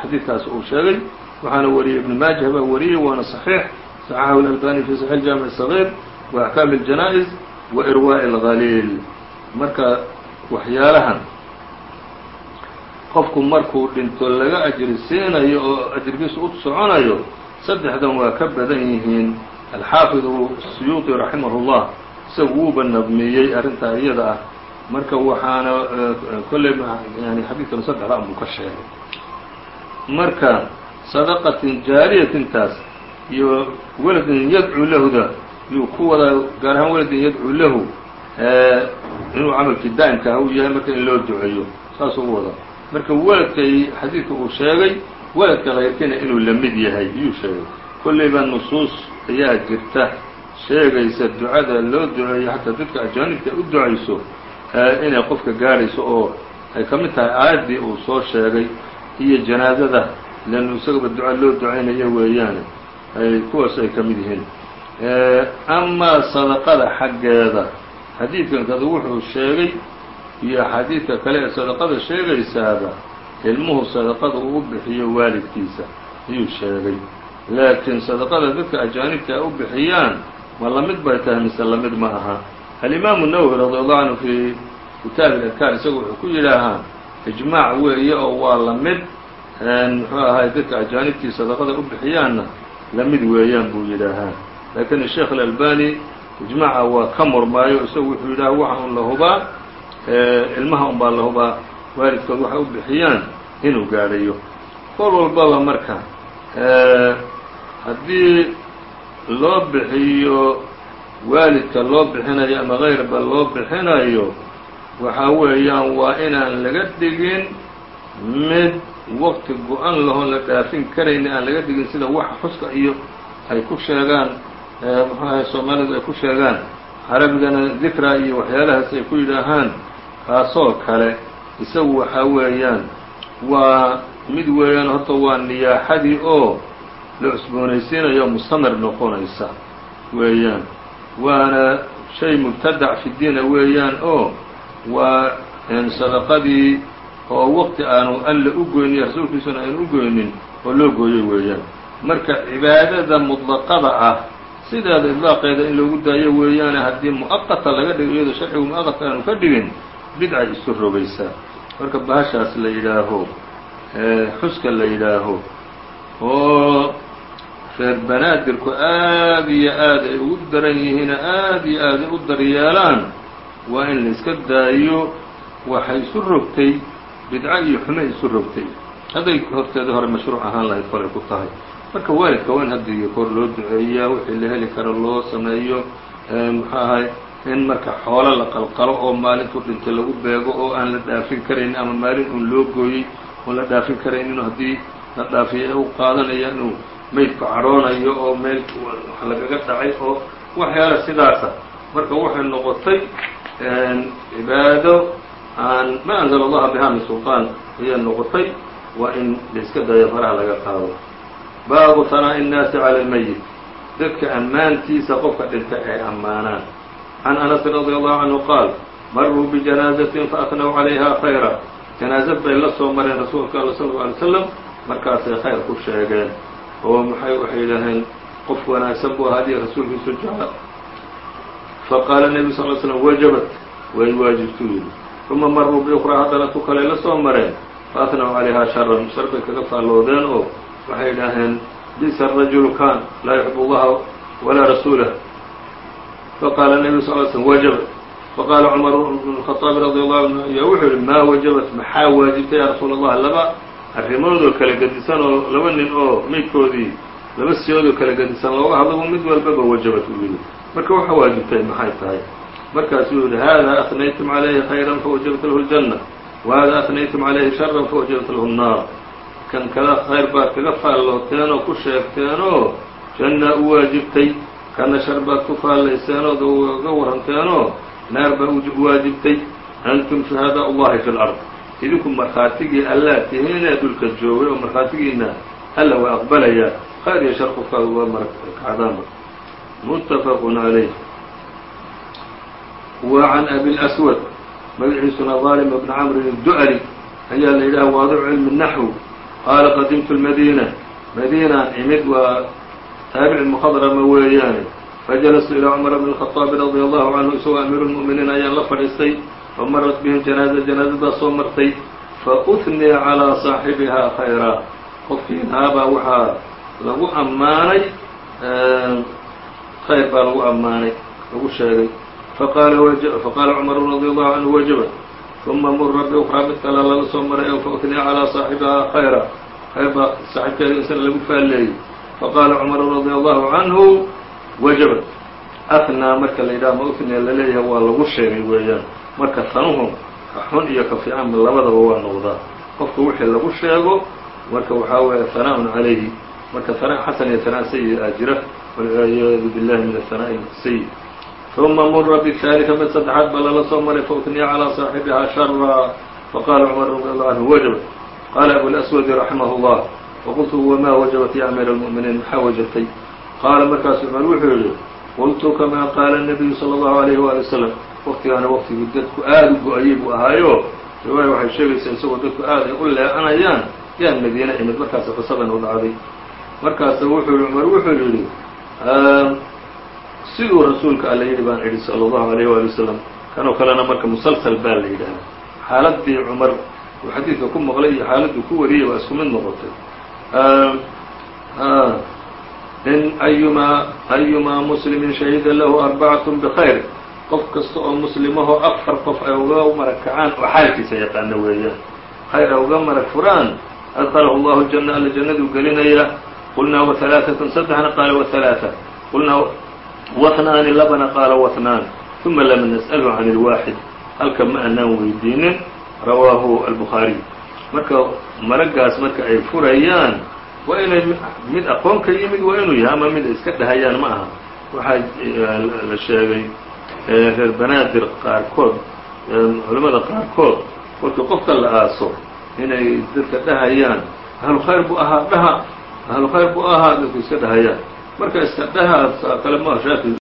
Speaker 1: xadiidkaas uu sheegay waxaana wariyey ibn maajah baa wariyey waana صaxiix صaxaxahu اlalbani fi صaxiix jaamiع الصغيr wa axkaam الjanaaئز wa irwaaء اlgaliil marka waxyaalahan qofku markuu dhinto laga ajri siinayo oo ajrigiisu u soconayo saddexdan waa ka badan yihiin alxaafid suyuuطi raximah الlah isagu wuuba nabmiyey arrintaa iyada ah marka waxaana kolley yani xadiidkan saddexda an buu ka sheegay marka sadaqatin jaariyatintaas iyo waladin yadcuu lahuda yuu ku wadaa gaar ahaan waladin yadcuu lahu inuu camalkii daa'imka ah u yahay marka in loo duceeyo saasuu u wadaa marka waladkay xadiidka uu sheegay waladka kayrkiina inuu la mid yahay yuu sheegay. Kolleyba nusuus ayaa jirta. Sheegaysa ducada loo duceeyo xataa dadka ajaanibta u ducayso inay qofka gaadhayso oo ay ka mid tahay aayaddii uu soo sheegay iyo janaazada leannu isagaba duca loo ducaynayo weeyaane ay kuwaas ay ka mid yihiin. Amaa sadaqada xaggeeda xadiidkan kada wuxuu sheegay iyo xadiidka kale ee sadaqada sheegaysaaba ilmuhu sadaqada uu bixiyo waalidkiisa ayuu sheegay. Laakiin sadaqada dadka ajaanibta ay u bixiyaan ma la mid bay tahay mise la mid ma aha. Alimaamu nawwi radi allahu canhu fii kitaabi اladkaar isagu wuxuu ku yidhaahaa ijmaac weeye oo waa la mid muxuu ahay dadka ajaanibtii sadaqada u bixiyaanna la mid weeyaan buu yidhaahaa. Laakiin sheekh alalbani ijmaaca waa ka murmaayo isagu wuxuu yidhaha waxa un la hubaa ilmaha un baa la hubaa waalidkood waxay u bixiyaan inuu gaadhayo. Kol walbaba marka haddii loo bixiyo waalidka loo bixinayo ama kayrba loo bixinayo waxaa weeyaan waa inaan laga dhigin mid waqti go-an lahoon la dhaafin karayni aan laga dhigin sida waxa xuska iyo ay ku sheegaan muxuu ahay soomaalidu ay ku sheegaan carabigana dikra iyo waxyaalahaas ay ku yidhaahaan kaasoo kale isagu waxaa weeyaan waa mid weeyaan horta waa niyaaxadii oo la cusboonaysiinayo mustamir noqonaysa weeyaan. Waana shay mubtadac fi diina weeyaan oo waa sadaqadii oo waqti aanu alla u goynin rasuulkiisuna aanu u goynin oo loo gooyo weeyaan. Marka cibaadada mudlaqada ah sideeda idlaaqeeda in loogu daayo weeyaane haddii mu'aqata laga dhigo iyadoo sharcigu mu'aqata aanu ka dhigin bidcay isu rogaysaa marka bahashaas la yidhaaho xuska la yidhaaho oo reer banaadirku aad iyo aad ay ugu daran yihiin aad iyo aad ay u daryeelaan waa in la iska daayo waxay isu rogtay bidco iyo xume isu rogtay. Hadday horteeda hore mashruuc ahaan lahayd kolay ku tahay marka waalidka waa in hadda kor loo duceeyaa wixii la heli karo loo sameeyo muxuu ahay in marka xoolo la qalqalo oo maalintuu dhintay lagu beego oo aan la dhaafin karaynin ama maalin uun loo gooyey oon la dhaafin karaynin haddii la dhaafiyo ee u qaadanaya inuu maydku cadhoonayo oo meel wax lagaga dhacay oo waxyaala sidaasa. Marka waxay noqotay cibaado aan ma anzala allaha bihaa min sulطaan ayay noqotay waa in la iska dayo faraha laga qaado baabu tanaa'i innaasi cala almayit dadka ammaantiisa qofka dhinta ay ammaanaan. Can anasin radi allahu canhu qaal maruu bijanaazatin faafnaw calayha khayra. Janaasad bay la soo mareen rasuulka alla sala alay slam markaasay khayr ku sheegeen. Oo maxay waxay yidhaaheen qof wanaagsan buu ahaa haddii rasuulkiisu jecla faqaala nebigu sal ly slam wajabat. Way waajibtuu yidhi. Uma maruu biukraa haddana tu kalay la soo mareen. Faafnaw calayhaa sharan shar bay kaga faalloodeen oo waxay yidhaaheen bisa rajulu kan laa yuxib allaha walaa rasuulah faqaala nebiyu sal l slm wajabat faqaala cumar bn الخaطaabi radي allahu anhu ayaa wuxuu yihi maa wajabat maxaa waajibtay ya rasuul allah laba arrimoodoo kala gedisan oo laba nin oo maydkoodii laba siyoodoo kala gedisan looga hadlabo mid walbaba wajabat uu yidhi marka waxa waajibtay maxay tahay markaasuu yihi hada ahnaytum عalayhi khayra fawajabat lahu الjanة wahada ahnaytum عalayhi shara fawajabat lahu الnaar kan kala khayr baad kaga faallooteen oo ku sheegteen oo jannaa u waajibtay kana shar baad ku faallayseen oo ga warranteenoo naar baa u waajibtay antum shuhadaau llahi fi lard idinku markhaatigii allaa tihiinee dhulka joogay oo markhaatigiina alla waa aqbalayaa khayr iyo shar qofkaad uga markacdaanba muttafaqun calayh wa can abilaswad magaciisuna haalima bni camrin du'ali ayaa la yidhaha waadicu cilmi naxw qاala qadimtu الmadينة madيnaan imid waa taaبici mخdرma weeyaane faجلسtu إلى cمر بن الخطاaب رضي الله عanه isagoo أمير المؤمiنiin ayaan la fadhiistay famarat bهm جناaزة جناaزadaa soo martay faأثنيa عalى صاaxiبiha خayrا qofkiinaabaa waxaa lagu ammaanay khayr baa lagu ammaanay lagu sheegay faqaala cmaru radي allahu canhu wajabat uma mura biukraa mid kale lala soo maray o fautniya calىa saaxibihaa khayra khayr baa saaxiibkeeda isna lagu faalleeyey faqaala cmaru radي allahu canhu wajabat afnaa marka la yidhaha ma utniya laleeyahay waa lagu sheegay weeyaan marka tanuhu ka xun iyo ka fiicanba labadaba waa noqdaa qofka wixii lagu sheego marka waxaa weeye hanaaءun calayhi marka hanaa xasan iyo hanaa sayi a jira walciyaadu billahi min ahanaaءi sayi ثuma mura bالثالثa mid saddexaad baa lala soo maray fautniya calىa صaaxibihaa shara faqala cmar radi allahu canhu wajabat qaala abulأswadi raximah اllah faqultu wma wajabat ya amiir الmuؤminiin maxaa wajabtay qaala markaasu cumar wuxuu yihi qultu kama qaala الnabiyu salى اllahu عalayh wali wslam waqtigaana waqtigii dadku aada u go-ayay buu ahaayo riwaaya waxay sheegaysaa isagoo dadku aad ay u leecanayaan yaan madiine imid markaasa qisadan u dhacday markaasa wuxuu yihi cumar wuxuu yidhi siduu rasuulka alla yidhi baan idhi salى الlahu عalيه wali wasalam kanoo kalena marka musalsal baa la yidhaahaa xaaladii cumar uu xadiidka ku maqlay iyo xaaladuu ku wariyay waa isku mid noqotay in ayumaa ayumaa muslimin shahida lahu arbacaة bkhayr qof kasta oo muslimahoo afar qof ay uga marag kacaan oo xaalkiisa yaqaana weeyaan khayr ay uga marag furaan adklahu اllahu janna alla jannaduu gelinaya qulnaa waثalaaثaة saddexna qaala waثalaaثa qulnaa wahnaani labana qaala wahnaan ثuma lam nasأlhu can اlwaaxid halka ma anaan weydiinin rawaahu albukhaariy marka maragaas marka ay furayaan waa inay mid aqoon ka yimid waa inuu yahay ama mid ay iska dhahayaan ma aha waxaa la sheegay reer banaadir qaarkood culamada qaarkood markii qofka la aaso inay dadka dhahayaan ahlu khayr buu ahaa dhaha ahlu khayr buu ahaa dadku iska dhahayaan marka iska dhahaas kale ma